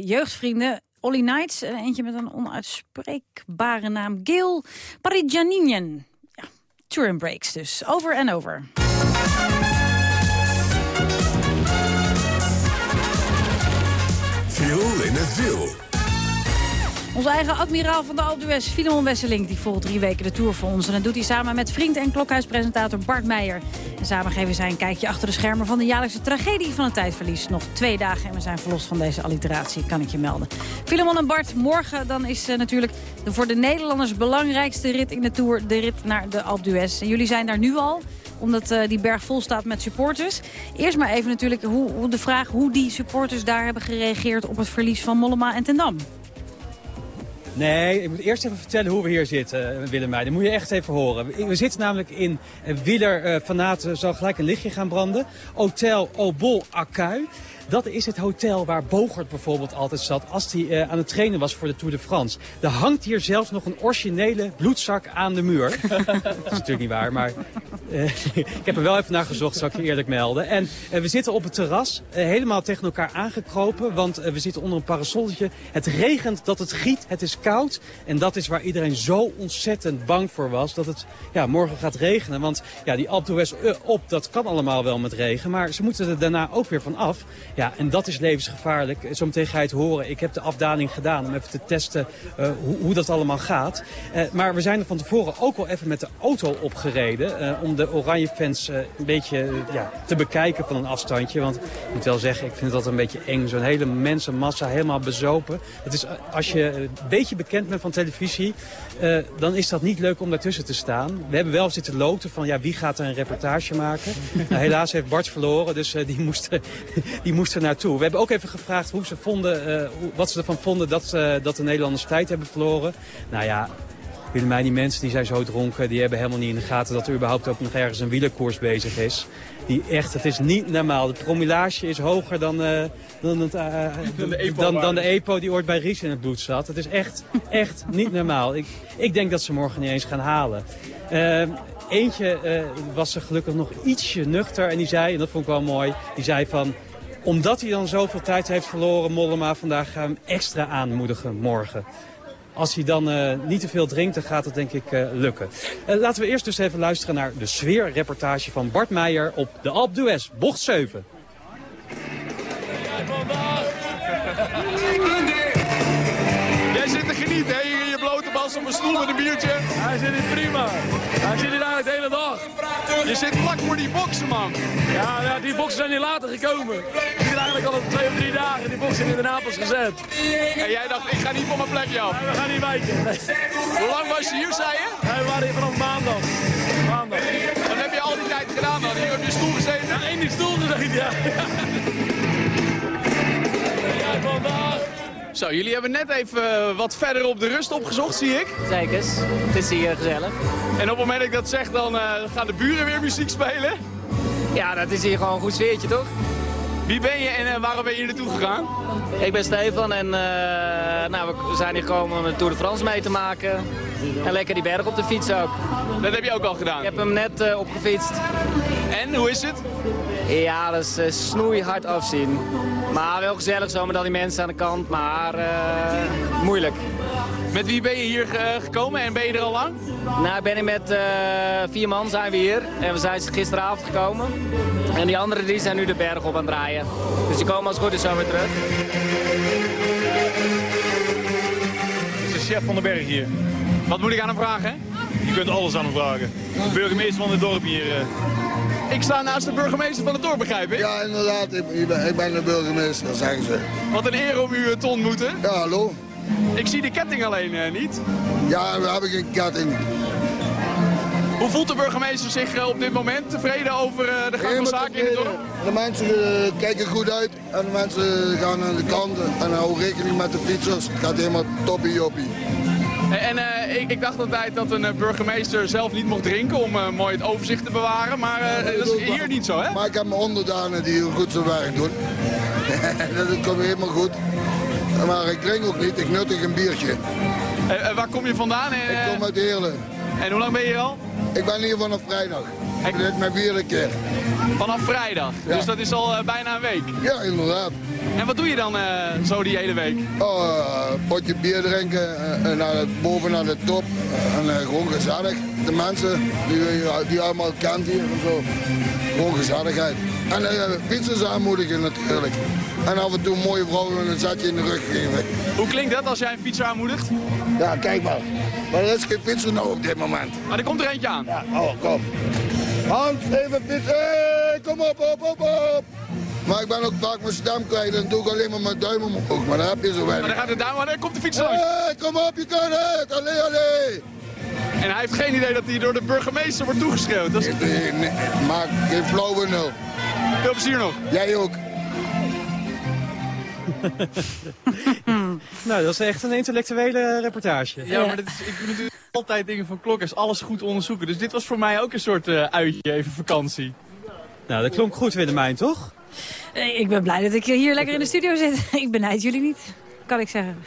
Speaker 16: jeugdvrienden. Olly Knights en eentje met een onuitspreekbare naam. Gil Paridjaninian. Ja, Turin Breaks dus. Over en over.
Speaker 6: Viel in het wiel.
Speaker 16: Onze eigen admiraal van de Alpe d'Huez, Filemon Wesseling... die volgt drie weken de Tour voor ons. En dat doet hij samen met vriend en klokhuispresentator Bart Meijer. En samen geven zij een kijkje achter de schermen... van de jaarlijkse tragedie van het tijdverlies. Nog twee dagen en we zijn verlost van deze alliteratie, kan ik je melden. Filemon en Bart, morgen dan is uh, natuurlijk de voor de Nederlanders belangrijkste rit in de Tour... de rit naar de Alpe d'Huez. Jullie zijn daar nu al omdat uh, die berg vol staat met supporters. Eerst maar even natuurlijk hoe, hoe de vraag hoe die supporters daar hebben gereageerd... op het verlies van Mollema en Ten Dam.
Speaker 26: Nee, ik moet eerst even vertellen hoe we hier zitten, Willemijn. Dat moet je echt even horen. We zitten namelijk in Wieler uh, van Naat zal gelijk een lichtje gaan branden. Hotel Obol Accueil. Dat is het hotel waar Bogert bijvoorbeeld altijd zat als hij uh, aan het trainen was voor de Tour de France. Er hangt hier zelfs nog een originele bloedzak aan de muur. dat is natuurlijk niet waar, maar uh, ik heb er wel even naar gezocht, zal ik je eerlijk melden. En uh, we zitten op het terras, helemaal tegen elkaar aangekropen, want we zitten onder een parasolletje. Het regent, dat het giet, het is koud. En dat is waar iedereen zo ontzettend bang voor was, dat het ja, morgen gaat regenen. Want ja, die Alpe d'Huez op, dat kan allemaal wel met regen, maar ze moeten er daarna ook weer van af. En dat is levensgevaarlijk. Zometeen ga je het horen. Ik heb de afdaling gedaan om even te testen uh, hoe, hoe, dat allemaal gaat. Uh, maar we zijn er van tevoren ook al even met de auto opgereden. Om de oranje fans een beetje ja, te bekijken van een afstandje. Want ik moet wel zeggen, ik vind dat een beetje eng. Zo'n hele mensenmassa helemaal bezopen. Het is, als je een beetje bekend bent van televisie, dan is dat niet leuk om daartussen te staan. We hebben wel zitten loten van ja, wie gaat er een reportage maken. nou, helaas heeft Bart verloren, dus die moest, die moest er naartoe. We hebben ook even gevraagd hoe ze vonden, uh, wat ze ervan vonden dat, uh, dat de Nederlanders tijd hebben verloren. Nou ja, Willemijn, die mensen die zijn zo dronken, die hebben helemaal niet in de gaten dat er überhaupt ook nog ergens een wielerkoers bezig is. Die echt, het is niet normaal. De promillage is hoger dan, uh, dan, het, dan, de EPO dan, dan de EPO die ooit bij Ries in het bloed zat. Het is echt, echt niet normaal. Ik, ik denk dat ze morgen niet eens gaan halen. eentje was er gelukkig nog ietsje nuchter en die zei, en dat vond ik wel mooi, die zei van omdat hij dan zoveel tijd heeft verloren, Mollema, vandaag gaan we hem extra aanmoedigen morgen. Als hij dan uh, niet te veel drinkt, dan gaat het denk ik uh, lukken. Uh, laten we eerst dus even luisteren naar de sfeerreportage van Bart Meijer op de d'Huez, bocht 7.
Speaker 27: Jij zit te genieten, hè? Op een stoel met een biertje.
Speaker 21: Hij zit hier prima. Hij zit hier eigenlijk de hele dag.
Speaker 27: Je zit vlak voor die boksen, man.
Speaker 21: Ja, ja die boksen zijn hier later gekomen. Die zijn eigenlijk al op twee of drie dagen. Die boksen in de Napels gezet.
Speaker 27: En jij dacht, ik ga niet van mijn plekje af.
Speaker 21: Nee, we gaan niet wijken.
Speaker 27: Hoe lang was je hier, zei je?
Speaker 21: Nee, we waren hier vanaf maandag. Maandag.
Speaker 27: Wat heb je al die tijd gedaan dan? Hier op je stoel gezeten?
Speaker 21: Ja, in die stoel gezeten, ja,
Speaker 27: Zo, jullie hebben net even wat verder op de rust opgezocht, zie ik.
Speaker 28: Zekers. Het is hier gezellig.
Speaker 27: En op het moment dat ik dat zeg, dan uh, gaan de buren weer muziek spelen?
Speaker 28: Ja, dat is hier gewoon een goed sfeertje, toch?
Speaker 27: Wie ben je en uh, waarom ben je hier naartoe gegaan?
Speaker 28: Ik ben Stefan en uh, nou, we zijn hier gekomen om de Tour de France mee te maken. En lekker die berg op de fiets ook.
Speaker 27: Dat heb je ook al gedaan?
Speaker 28: Ik heb hem net uh, opgefietst.
Speaker 27: En, hoe is het?
Speaker 28: Ja, dat is uh, snoeihard afzien. Maar wel gezellig zo met al die mensen aan de kant, maar uh, moeilijk.
Speaker 27: Met wie ben je hier gekomen en ben je er al lang?
Speaker 28: Nou, ben ik met vier man zijn we hier. En we zijn gisteravond gekomen. En die anderen die zijn nu de berg op aan het draaien. Dus die komen als het goed is zo weer terug.
Speaker 21: Dit is de chef van de berg hier.
Speaker 27: Wat moet ik aan hem vragen?
Speaker 21: Je kunt alles aan hem vragen. De burgemeester van het dorp hier. Uh...
Speaker 27: Ik sta naast de burgemeester van het dorp, begrijp ik?
Speaker 8: Ja, inderdaad. Ik, ik, ben, ik ben de burgemeester, zeggen ze.
Speaker 27: Wat een eer om u te ontmoeten.
Speaker 8: Ja, hallo.
Speaker 27: Ik zie de ketting alleen uh, niet.
Speaker 8: Ja, we hebben geen ketting.
Speaker 27: Hoe voelt de burgemeester zich op dit moment? Tevreden over uh, de gang van zaken in het dorp?
Speaker 8: De mensen kijken goed uit en de mensen gaan aan de kant en houden rekening met de fietsers. Het gaat helemaal toppie joppie.
Speaker 27: En uh, ik, ik, dacht altijd dat een uh, burgemeester zelf niet mocht drinken om uh, mooi het overzicht te bewaren. Maar dat is hier niet zo, hè?
Speaker 8: Maar ik heb mijn onderdanen die heel goed zijn werk doen. dat komt helemaal goed. Maar ik drink ook niet, ik nuttig een biertje.
Speaker 27: waar kom je vandaan?
Speaker 8: ik kom uit Heerlen.
Speaker 27: En hoe lang ben je hier al?
Speaker 8: Ik ben hier vanaf vrijdag. Dit is mijn vierde keer.
Speaker 20: Vanaf vrijdag.
Speaker 8: Ja.
Speaker 20: Dus dat is al eh, bijna een week.
Speaker 8: Ja, inderdaad.
Speaker 20: En wat doe je dan eh, zo die hele week?
Speaker 8: Oh, eh, een potje bier drinken, eh, en naar het, boven naar de top. eh, En eh, gewoon gezellig. De mensen die, je- die allemaal kent hier en zo. Gewoon gezelligheid. En uh, aanmoedigen natuurlijk. En af en toe mooie vrouwen een zetje in de rug geven.
Speaker 20: Hoe klinkt dat als jij een fietser aanmoedigt?
Speaker 8: Ja, kijk maar. Maar er is geen fietser nou op dit moment.
Speaker 20: Maar er komt er eentje aan.
Speaker 8: Ja, oh, kom. Hans, even. Hey, kom op, op, op, op. Maar ik ben ook vaak mijn stem kwijt en doe ik alleen maar mijn duim omhoog. Maar dan heb je zo
Speaker 20: Maar
Speaker 8: weinig.
Speaker 20: dan gaat het down, maar dan komt de fietser langs.
Speaker 8: Hey, kom op, je kan het. Allee, allee.
Speaker 20: En hij heeft geen idee dat hij door de burgemeester wordt toegeschreeuwd. Dat is...
Speaker 8: Nee, nee, maak geen flauwe nul.
Speaker 20: Veel plezier nog.
Speaker 8: Jij ook.
Speaker 26: Nou, dat is echt een intellectuele reportage.
Speaker 20: Ja, maar dat is, ik doe natuurlijk altijd dingen van klokkers, alles goed onderzoeken. Dus dit was voor mij ook een soort eh, uitje, even vakantie.
Speaker 26: Nou, dat klonk goed, Willemijn, toch?
Speaker 16: Eh, Ik ben blij dat ik hier lekker in de studio zit. ik benijd jullie niet, kan ik zeggen.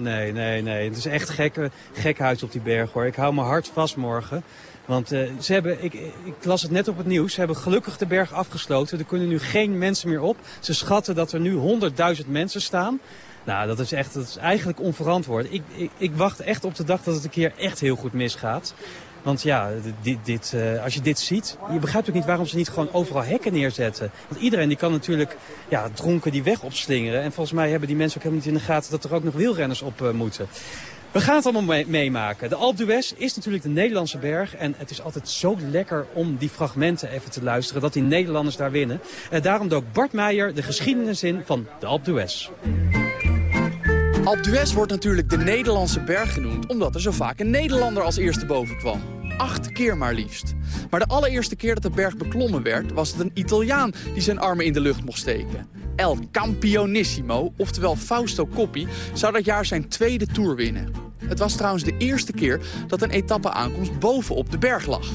Speaker 26: Nee, nee, nee. Het is echt gek, eh, gek huis op die berg, hoor. Ik hou mijn hart vast morgen. Want eh, ze hebben, ik, ik las het net op het nieuws, ze hebben gelukkig de berg afgesloten. Er kunnen nu geen mensen meer op. Ze schatten dat er nu 100.000 mensen staan. Nou, dat is, echt, dat is eigenlijk onverantwoord. Ik, ik, ik wacht echt op de dag dat het een keer echt heel goed misgaat. Want ja, dit, dit, eh, als je dit ziet, je begrijpt ook niet waarom ze niet gewoon overal hekken neerzetten. Want iedereen die kan natuurlijk ja, dronken die weg opslingeren. En volgens mij hebben die mensen ook helemaal niet in de gaten dat er ook nog wielrenners op eh, moeten. We gaan het allemaal mee- meemaken. De Alpe d'Huez is natuurlijk de Nederlandse berg. En het is altijd zo lekker om die fragmenten even te luisteren. Dat die Nederlanders daar winnen. Eh, daarom dook Bart Meijer de geschiedenis in van de Alpe d'Huez.
Speaker 27: Alpe d'Huez wordt natuurlijk de Nederlandse berg genoemd... omdat er zo vaak een Nederlander als eerste boven kwam. Acht keer maar liefst. Maar de allereerste keer dat de berg beklommen werd... was het een Italiaan die zijn armen in de lucht mocht steken. El Campionissimo, oftewel Fausto Coppi... zou dat jaar zijn tweede Tour winnen. Het was trouwens de eerste keer dat een etappe-aankomst bovenop de berg lag.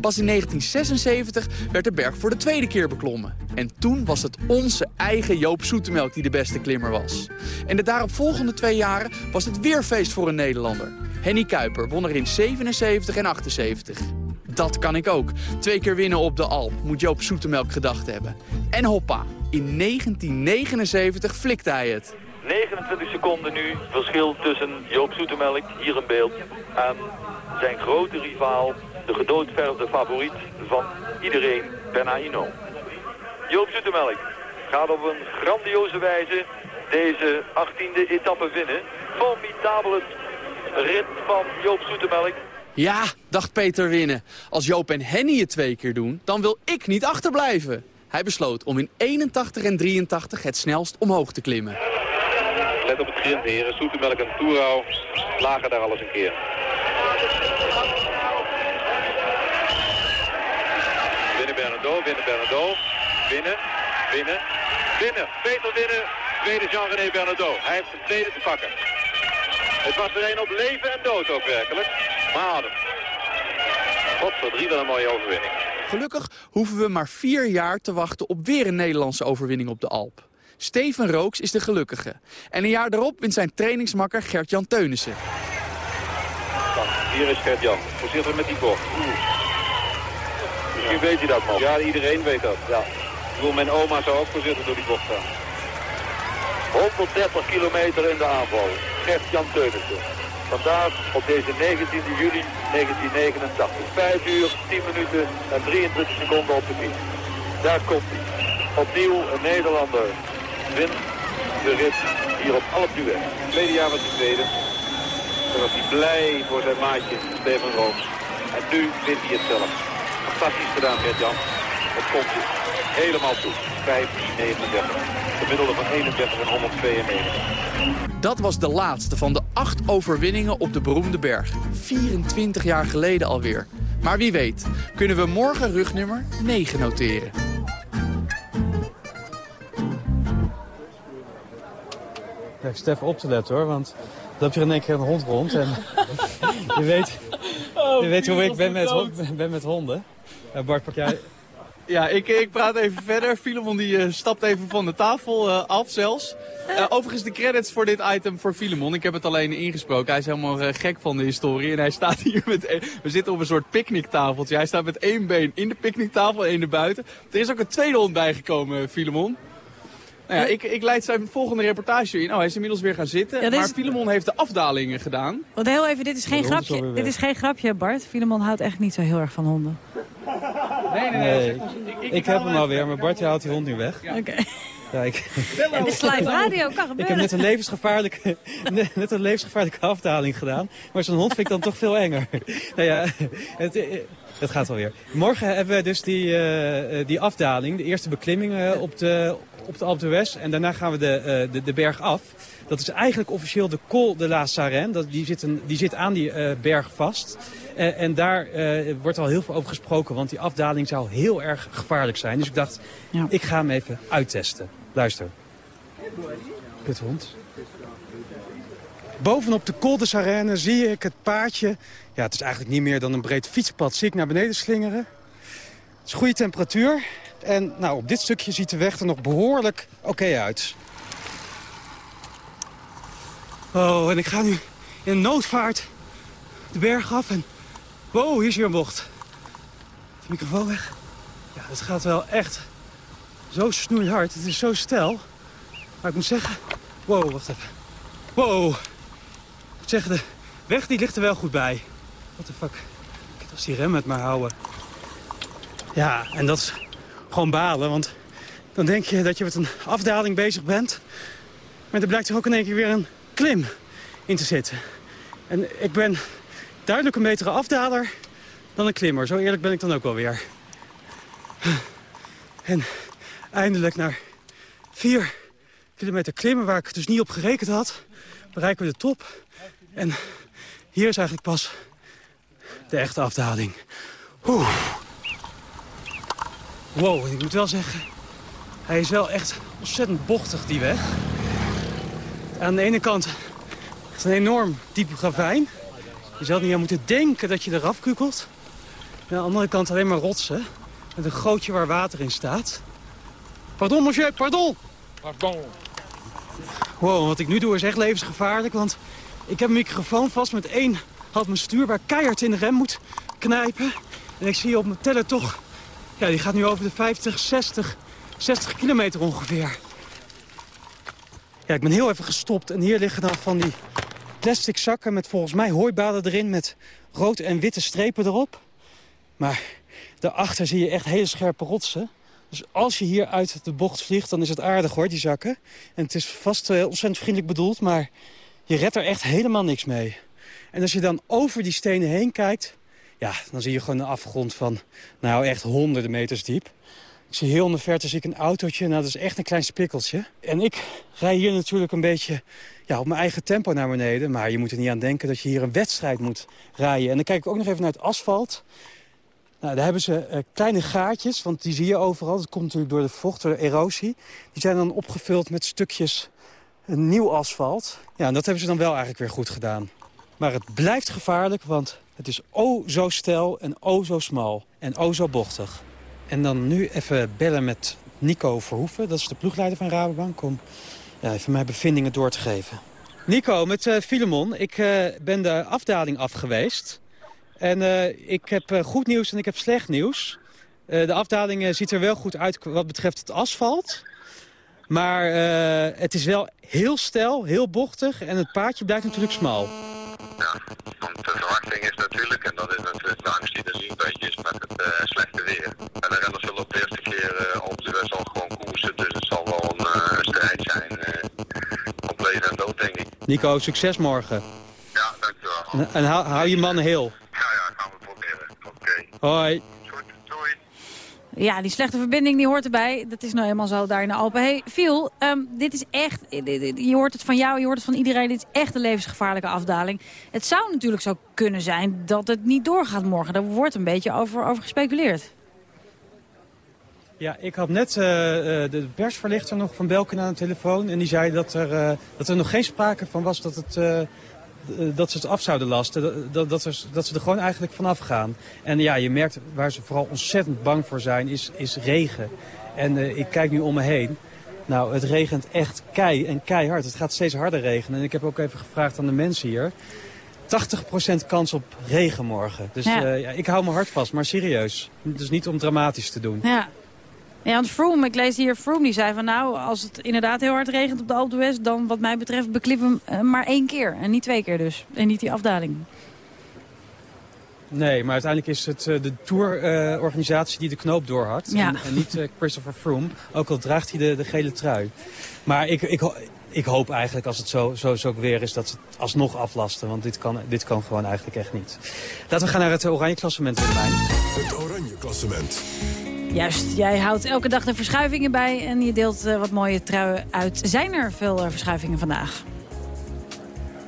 Speaker 27: Pas in 1976 werd de berg voor de tweede keer beklommen. En toen was het onze eigen Joop Zoetemelk die de beste klimmer was. En de daaropvolgende twee jaren was het weer feest voor een Nederlander. Henny Kuiper won er in 77 en 78. Dat kan ik ook. Twee keer winnen op de Alp, moet Joop Zoetemelk gedacht hebben. En hoppa, in 1979 flikte hij het.
Speaker 29: 29 seconden nu verschil tussen Joop Zoetemelk, hier in beeld, en zijn grote rivaal, de gedoodverde favoriet van iedereen, Benaino. Joop Zoetemelk gaat op een grandioze wijze deze 18e etappe winnen. Formidabele rit van Joop Zoetemelk.
Speaker 27: Ja, dacht Peter Winnen. Als Joop en Henny het twee keer doen, dan wil ik niet achterblijven. Hij besloot om in 81 en 83 het snelst omhoog te klimmen.
Speaker 29: Let op het grind, heren. Zoetemelk en Toerau lagen daar alles een keer. Winnen Bernardo, winnen Bernardo. Winnen, winnen, winnen. Peter winnen. Tweede Jean-René Bernardo. Hij heeft de tweede te pakken. Het was er een op leven en dood ook werkelijk. Maar adem. Godverdrie, wat een mooie overwinning.
Speaker 27: Gelukkig hoeven we maar vier jaar te wachten op weer een Nederlandse overwinning op de Alp. Steven Rooks is de gelukkige. En een jaar daarop wint zijn trainingsmakker Gert-Jan Teunissen.
Speaker 29: Hier is Gert-Jan. Voorzichtig met die bocht. Misschien weet hij dat nog. Ja, iedereen weet dat. Ja. Ik bedoel, mijn oma zou ook voorzichtig door die bocht gaan. 130 kilometer in de aanval. Gert-Jan Teunissen. Vandaag op deze 19 juli 1989. 5 uur, 10 minuten en 23 seconden op de fiets. Daar komt hij. Opnieuw een Nederlander wint de rit hier op Alp d'Huez. Tweede jaar was hij tweede. Dan was hij blij voor zijn maatje Steven Rooms. En nu wint hij het zelf. Fantastisch gedaan, Gert-Jan. Het komt je helemaal toe. 15,39. Gemiddelde van 31 en 192.
Speaker 27: Dat was de laatste van de acht overwinningen op de beroemde berg. 24 jaar geleden alweer. Maar wie weet, kunnen we morgen rugnummer 9 noteren.
Speaker 26: Even op te letten hoor, want dan heb je in één keer een hond rond. En je weet, je weet hoe ik ben met, hond- ben met honden. Eh, Bart, pak jij...
Speaker 30: Ja, ik, ik praat even verder. Filemon die eh, stapt even van de tafel eh, af zelfs. Eh, overigens de credits voor dit item voor Filemon. Ik heb het alleen ingesproken. Hij is helemaal gek van de historie. En hij staat hier met... een- we zitten op een soort picknicktafeltje. Hij staat met één been in de picknicktafel en één erbuiten. Er is ook een tweede hond bijgekomen, Filemon. Nou ja, ik, ik leid zijn volgende reportage in. Oh, hij is inmiddels weer gaan zitten.
Speaker 16: Ja,
Speaker 30: Maar
Speaker 16: is-
Speaker 30: Filemon heeft de afdalingen gedaan.
Speaker 16: Want heel even, dit is geen
Speaker 30: De
Speaker 16: grapje. Dit is geen grapje, Bart. Filemon houdt echt niet zo heel erg van honden.
Speaker 30: Nee, nee,
Speaker 26: Nee, ik, heb hem alweer, maar Bart haalt die hond nu weg.
Speaker 16: Oké.
Speaker 26: Ik,
Speaker 16: Het is live radio, kan
Speaker 26: ik heb
Speaker 16: gebeuren.
Speaker 26: net een, levensgevaarlijke, net een levensgevaarlijke afdaling gedaan. Maar zo'n hond vind ik dan toch veel enger. Nou ja, het, het gaat wel weer. Morgen hebben we dus die, eh, eh, die afdaling, de eerste beklimming eh, op de, op de Alpe d'Huez. En daarna gaan we de, de, de berg af. Dat is eigenlijk officieel de Col de la Sarenne. Dat, die, zit een, die zit aan die berg vast. En daar wordt al heel veel over gesproken, want die afdaling zou heel erg gevaarlijk zijn. Dus ik dacht, ik ga hem even uittesten. Luister. Kut hond. Bovenop de Col zie ik het paadje. Ja, het is eigenlijk niet meer dan een breed fietspad. Zie ik naar beneden slingeren. Het is goede temperatuur. En nou, op dit stukje ziet de weg er nog behoorlijk oké uit. Oh, en ik ga nu in noodvaart de berg af. En wow, hier is hier een bocht. De microfoon weg. Ja, het gaat wel echt zo snoeihard. Het is zo stijl. Maar ik moet zeggen... Wow, wacht even. Wow. Ik moet zeggen, de weg die ligt er wel goed bij. What the fuck. Kijk, als die rem met maar houden. Ja, en dat is gewoon balen, want dan denk je dat je met een afdaling bezig bent. Maar er blijkt er ook in één keer weer een klim in te zitten. En ik ben duidelijk een betere afdaler dan een klimmer. Zo eerlijk ben ik dan ook wel weer. En eindelijk na vier kilometer klimmen, waar ik dus niet op gerekend had, bereiken we de top. En hier is eigenlijk pas de echte afdaling. Oeh. Wow, ik moet wel zeggen, hij is wel echt ontzettend bochtig, die weg. Aan de ene kant een enorm diep ravijn. Je zou niet aan moeten denken dat je eraf kukelt. En aan de andere kant alleen maar rotsen. Met een gootje waar water in staat. Pardon, monsieur, pardon!
Speaker 31: Pardon.
Speaker 26: Wow, wat ik nu doe is echt levensgevaarlijk, want ik heb een microfoon vast met één hand mijn stuur waar keihard in de rem moet knijpen. En ik zie op mijn teller toch, ja, die gaat nu over de 50, 60, 60 kilometer ongeveer. Ja, ik ben heel even gestopt en hier liggen dan van die plastic zakken met volgens mij hooibalen erin met rood en witte strepen erop. Maar daarachter zie je echt hele scherpe rotsen. Dus als je hier uit de bocht vliegt, dan is het aardig hoor, die zakken. En het is vast eh, ontzettend vriendelijk bedoeld, maar je redt er echt helemaal niks mee. En als je dan over die stenen heen kijkt, ja, dan zie je gewoon een afgrond van, nou echt honderden meters diep. Ik zie heel in de verte zie ik een autootje, nou dat is echt een klein spikkeltje. En ik rij hier natuurlijk een beetje ja, op mijn eigen tempo naar beneden. Maar je moet er niet aan denken dat je hier een wedstrijd moet rijden. En dan kijk ik ook nog even naar het asfalt. Nou, daar hebben ze eh, kleine gaatjes, want die zie je overal. Dat komt natuurlijk door de vocht, door de erosie. Die zijn dan opgevuld met stukjes eh, nieuw asfalt. Ja, en dat hebben ze dan wel eigenlijk weer goed gedaan. Maar het blijft gevaarlijk, want het is o zo steil en o zo smal. En o zo bochtig. En dan nu even bellen met Nico Verhoeven. Dat is de ploegleider van Rabobank. Om ja, even mijn bevindingen door te geven. Nico, met eh Filemon. Ik eh, ben de afdaling af geweest. En eh, ik heb goed nieuws en ik heb slecht nieuws. De afdaling ziet er wel goed uit wat betreft het asfalt. Maar eh, het is wel heel steil, heel bochtig en het paadje blijft natuurlijk smal.
Speaker 32: Want de verwachting is natuurlijk, en dat is natuurlijk de angst die er nu een beetje is met het eh, slechte weer. En de renners zullen op de eerste keer eh, op de weg al gewoon koersen, dus het zal wel een, strijd zijn op leven en dood, denk ik.
Speaker 26: Nico, succes morgen.
Speaker 32: Ja, dankjewel.
Speaker 26: En, en hou, hou je mannen heel.
Speaker 32: Ja, ja, gaan we proberen. Oké.
Speaker 26: Hoi.
Speaker 16: Ja, die slechte verbinding die hoort erbij. Dat is nou eenmaal zo daar in de Alpen. Hey, Phil, ehm, dit is echt, je hoort het van jou, je hoort het van iedereen. Dit is echt een levensgevaarlijke afdaling. Het zou natuurlijk zo kunnen zijn dat het niet doorgaat morgen. Daar wordt een beetje over, over gespeculeerd.
Speaker 26: Ja, ik had net eh, eh, de persverlichter nog van Belken aan de telefoon. En die zei dat er, eh, dat er nog geen sprake van was dat het, eh, eh, dat ze het af zouden lasten, dat, dat, ze, dat ze er gewoon eigenlijk vanaf gaan. En ja, je merkt waar ze vooral ontzettend bang voor zijn, is, is regen. En eh, ik kijk nu om me heen. Nou, het regent echt kei en keihard. Het gaat steeds harder regenen. En ik heb ook even gevraagd aan de mensen hier. 80% kans op regen morgen. Dus
Speaker 16: Ja.
Speaker 26: ja. ja, ik hou mijn hart vast, maar serieus. Dus niet om dramatisch te doen.
Speaker 16: Ja. Ja, want Froome, ik lees hier Froome, die zei van nou, als het inderdaad heel hard regent op de Alpe d'Huez, dan wat mij betreft beklim hem eh, maar één keer. En niet twee keer dus. En niet die afdaling.
Speaker 26: Nee, maar uiteindelijk is het eh, de tourorganisatie die de knoop doorhakt.
Speaker 16: Ja.
Speaker 26: En, en niet eh, Christopher Froome, ook al draagt hij de, de gele trui. Maar ik, ik, ik hoop eigenlijk als het zo, zo, zo weer is dat ze het alsnog aflasten. Want dit kan, dit kan gewoon eigenlijk echt niet. Laten we gaan naar het oranje klassement, Willemijn.
Speaker 6: Het oranje klassement.
Speaker 16: Juist, jij houdt elke dag de verschuivingen bij en je deelt eh, wat mooie truien uit. Zijn er veel eh, verschuivingen vandaag?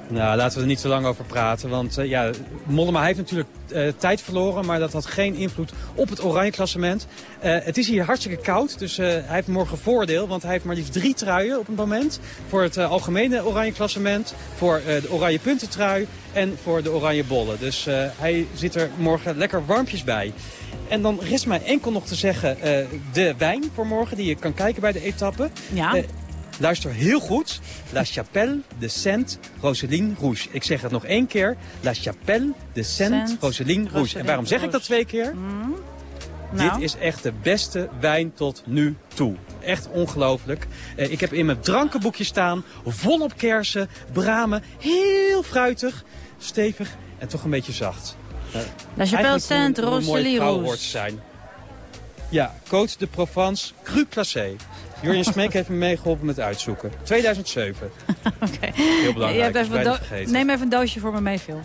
Speaker 26: Nou, laten we er niet te lang over praten. Want eh, ja, Mollema heeft natuurlijk eh, tijd verloren, maar dat had geen invloed op het oranje klassement. Eh, het is hier hartstikke koud, dus hij heeft morgen voordeel. Want hij heeft maar liefst drie truien op het moment. Voor het algemene oranje klassement, voor de oranje puntentrui en voor de oranje bollen. Dus hij zit er morgen lekker warmpjes bij. En dan rest mij enkel nog te zeggen de wijn voor morgen, die je kan kijken bij de etappe.
Speaker 16: Ja.
Speaker 26: Luister heel goed. La Chapelle de Sainte Roseline Rouge. Ik zeg het nog één keer. La Chapelle de Sainte
Speaker 16: Sainte
Speaker 26: Roseline Rouge. En waarom zeg ik dat twee keer?
Speaker 16: Nou.
Speaker 26: Dit is echt de beste wijn tot nu toe. Echt ongelooflijk. Eh, ik heb in mijn drankenboekje staan, volop kersen, bramen, heel fruitig, stevig en toch een beetje zacht. Eh,
Speaker 16: La Chapelle
Speaker 26: hoe-
Speaker 16: Sainte
Speaker 26: hoe een mooie
Speaker 16: Rosalie
Speaker 26: vrouw
Speaker 16: Rouge.
Speaker 26: hoort te zijn. Ja, Côte de Provence, Cru Placé. Jurjen Smeek heeft me meegeholpen met uitzoeken. 2007. Heel
Speaker 16: Je
Speaker 26: belangrijk,
Speaker 16: hebt
Speaker 26: ik
Speaker 16: even. Neem even een doosje voor me mee, Phil.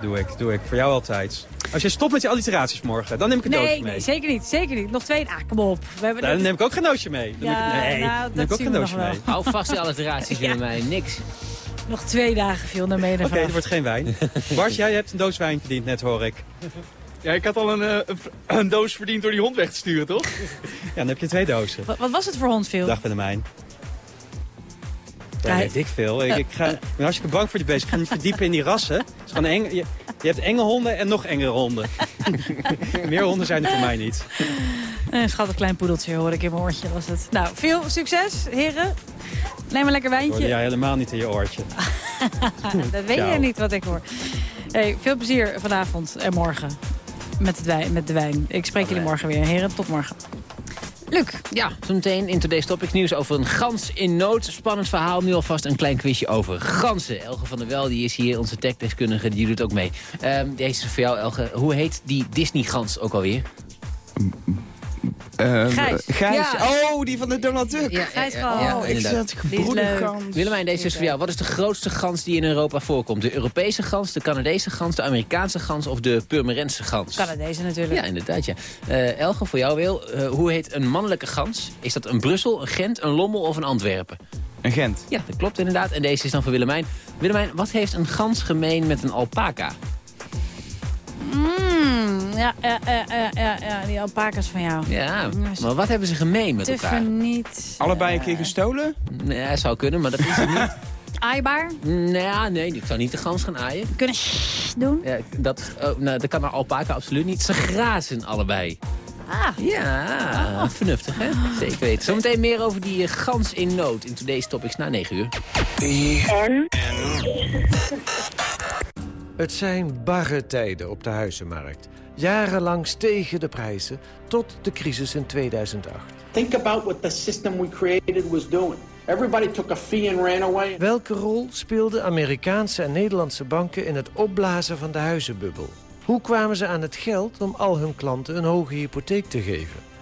Speaker 26: Doe ik, doe ik. Voor jou altijd. Als je stopt met je alliteraties morgen, dan neem ik een
Speaker 16: Nee,
Speaker 26: doosje mee.
Speaker 16: nee, zeker niet. Zeker niet. Nog twee. Ah, kom op. We hebben
Speaker 26: Nou, dan
Speaker 16: net-
Speaker 26: neem ik ook geen doosje mee. Dan
Speaker 16: Ja,
Speaker 26: neem ik, nee,
Speaker 16: nou,
Speaker 26: dan
Speaker 16: dat
Speaker 26: neem ik ook
Speaker 16: zien
Speaker 26: geen doosje
Speaker 16: nog wel.
Speaker 26: mee.
Speaker 17: Hou vast die alliteraties, Willemijn. Niks.
Speaker 16: Nog twee dagen viel naar beneden
Speaker 26: Oké, er wordt geen wijn. Bart, jij hebt een doos wijn verdiend net, hoor ik.
Speaker 30: Ja, ik had al een, eh, een, een doos verdiend door die hond weg te sturen, toch?
Speaker 26: Ja, dan heb je twee dozen.
Speaker 16: Wat, wat was het voor hond, Phil?
Speaker 26: Dag Willemijn. Ja, weet ik veel. Ik, ik, ga, ik ben hartstikke bang voor die beest. Ik ga me verdiepen in die rassen. Het is gewoon eng, je, je hebt enge honden en nog engere honden. Meer honden zijn er voor mij niet.
Speaker 16: Een schattig klein poedeltje hoor ik in mijn oortje was het. Nou, veel succes, heren. Neem een lekker wijntje.
Speaker 26: jij helemaal niet in je oortje.
Speaker 16: dat weet je niet wat ik hoor. Hey, veel plezier vanavond en morgen met, het wijn, met de wijn. Ik spreek jullie morgen weer. Heren, tot morgen. Luc.
Speaker 17: Ja, zometeen in Today's Topics nieuws over een gans in nood. Spannend verhaal, nu alvast een klein quizje over ganzen. Elge van der Wel, die is hier, onze techdeskundige, die doet ook mee. Ehm, deze is voor jou, Elge. Hoe heet die Disney-gans ook alweer?
Speaker 16: Gijs.
Speaker 33: Gijs.
Speaker 16: Ja.
Speaker 33: Oh, die van de Donald Duck.
Speaker 17: Ja,
Speaker 16: Gijs van
Speaker 17: ja,
Speaker 16: Hal.
Speaker 33: ik zat gans.
Speaker 17: Willemijn, deze is voor jou. Wat is de grootste gans die in Europa voorkomt? De Europese gans, de Canadese gans, de Amerikaanse gans of de Purmerense gans?
Speaker 16: Canadezen natuurlijk.
Speaker 17: Ja, inderdaad, ja. Eh, Elge, voor jou wil. eh, hoe heet een mannelijke gans? Is dat een Brussel, een Gent, een Lommel of een Antwerpen?
Speaker 33: Een Gent.
Speaker 17: Ja, dat klopt inderdaad. En deze is dan voor Willemijn. Willemijn, wat heeft een gans gemeen met een alpaca?
Speaker 16: Mm, ja, ja, ja, ja, ja, ja, die alpaca's van jou.
Speaker 17: Ja, maar wat hebben ze gemeen met
Speaker 16: Te
Speaker 17: elkaar?
Speaker 16: verniet.
Speaker 33: Allebei een keer gestolen?
Speaker 17: Nee, dat zou kunnen, maar dat is het niet.
Speaker 16: Aaibaar.
Speaker 17: Nou ja, nee, ik zou niet de gans gaan aaien.
Speaker 16: Kunnen doen.
Speaker 17: Ja, dat, oh, nou, dat kan een alpaca absoluut niet. Ze grazen allebei.
Speaker 16: Ah.
Speaker 17: Ja, vernuftig hè? Zeker weten. Zometeen meer over die eh, gans in nood in Today's Topics na 9 uur.
Speaker 34: En?
Speaker 35: Het zijn barre tijden op de huizenmarkt. Jarenlang stegen de prijzen tot de crisis in 2008.
Speaker 36: Think about what the system we created was doing. Everybody took a fee and ran away.
Speaker 35: Welke rol speelden Amerikaanse en Nederlandse banken in het opblazen van de huizenbubbel? Hoe kwamen ze aan het geld om al hun klanten een hoge hypotheek te geven?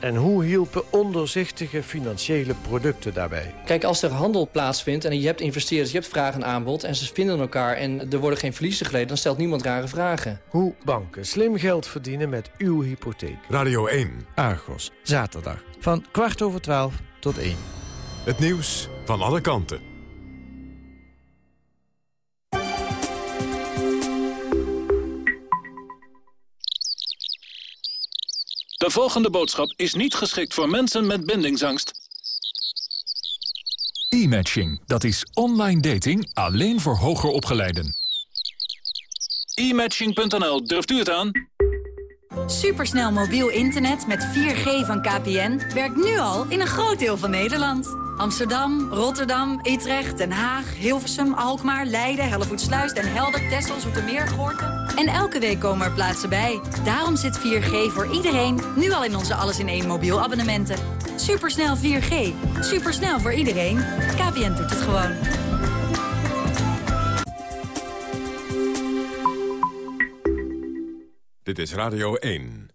Speaker 35: En hoe hielpen onderzichtige financiële producten daarbij?
Speaker 37: Kijk, als er handel plaatsvindt en je hebt investeerders, je hebt vraag en aanbod... en ze vinden elkaar en er worden geen verliezen geleden... dan stelt niemand rare vragen.
Speaker 35: Hoe banken slim geld verdienen met uw hypotheek.
Speaker 6: Radio 1.
Speaker 35: Argos, zaterdag. Van kwart over twaalf tot één.
Speaker 6: Het nieuws van alle kanten.
Speaker 38: De volgende boodschap is niet geschikt voor mensen met bindingsangst.
Speaker 39: E-matching, dat is online dating alleen voor hoger opgeleiden.
Speaker 34: E-matching.nl, durft u het aan?
Speaker 40: Supersnel mobiel internet met 4G van KPN werkt nu al in een groot deel van Nederland. Amsterdam, Rotterdam, Utrecht, Den Haag, Hilversum, Alkmaar, Leiden, Hellevoetsluis, Den Helder, Texel, Zoetermeer, Gorkum. En elke week komen er plaatsen bij. Daarom zit 4G voor iedereen nu al in onze alles in één mobiel abonnementen. Supersnel 4G. Supersnel voor iedereen. KPN doet het gewoon.
Speaker 6: Dit is Radio 1.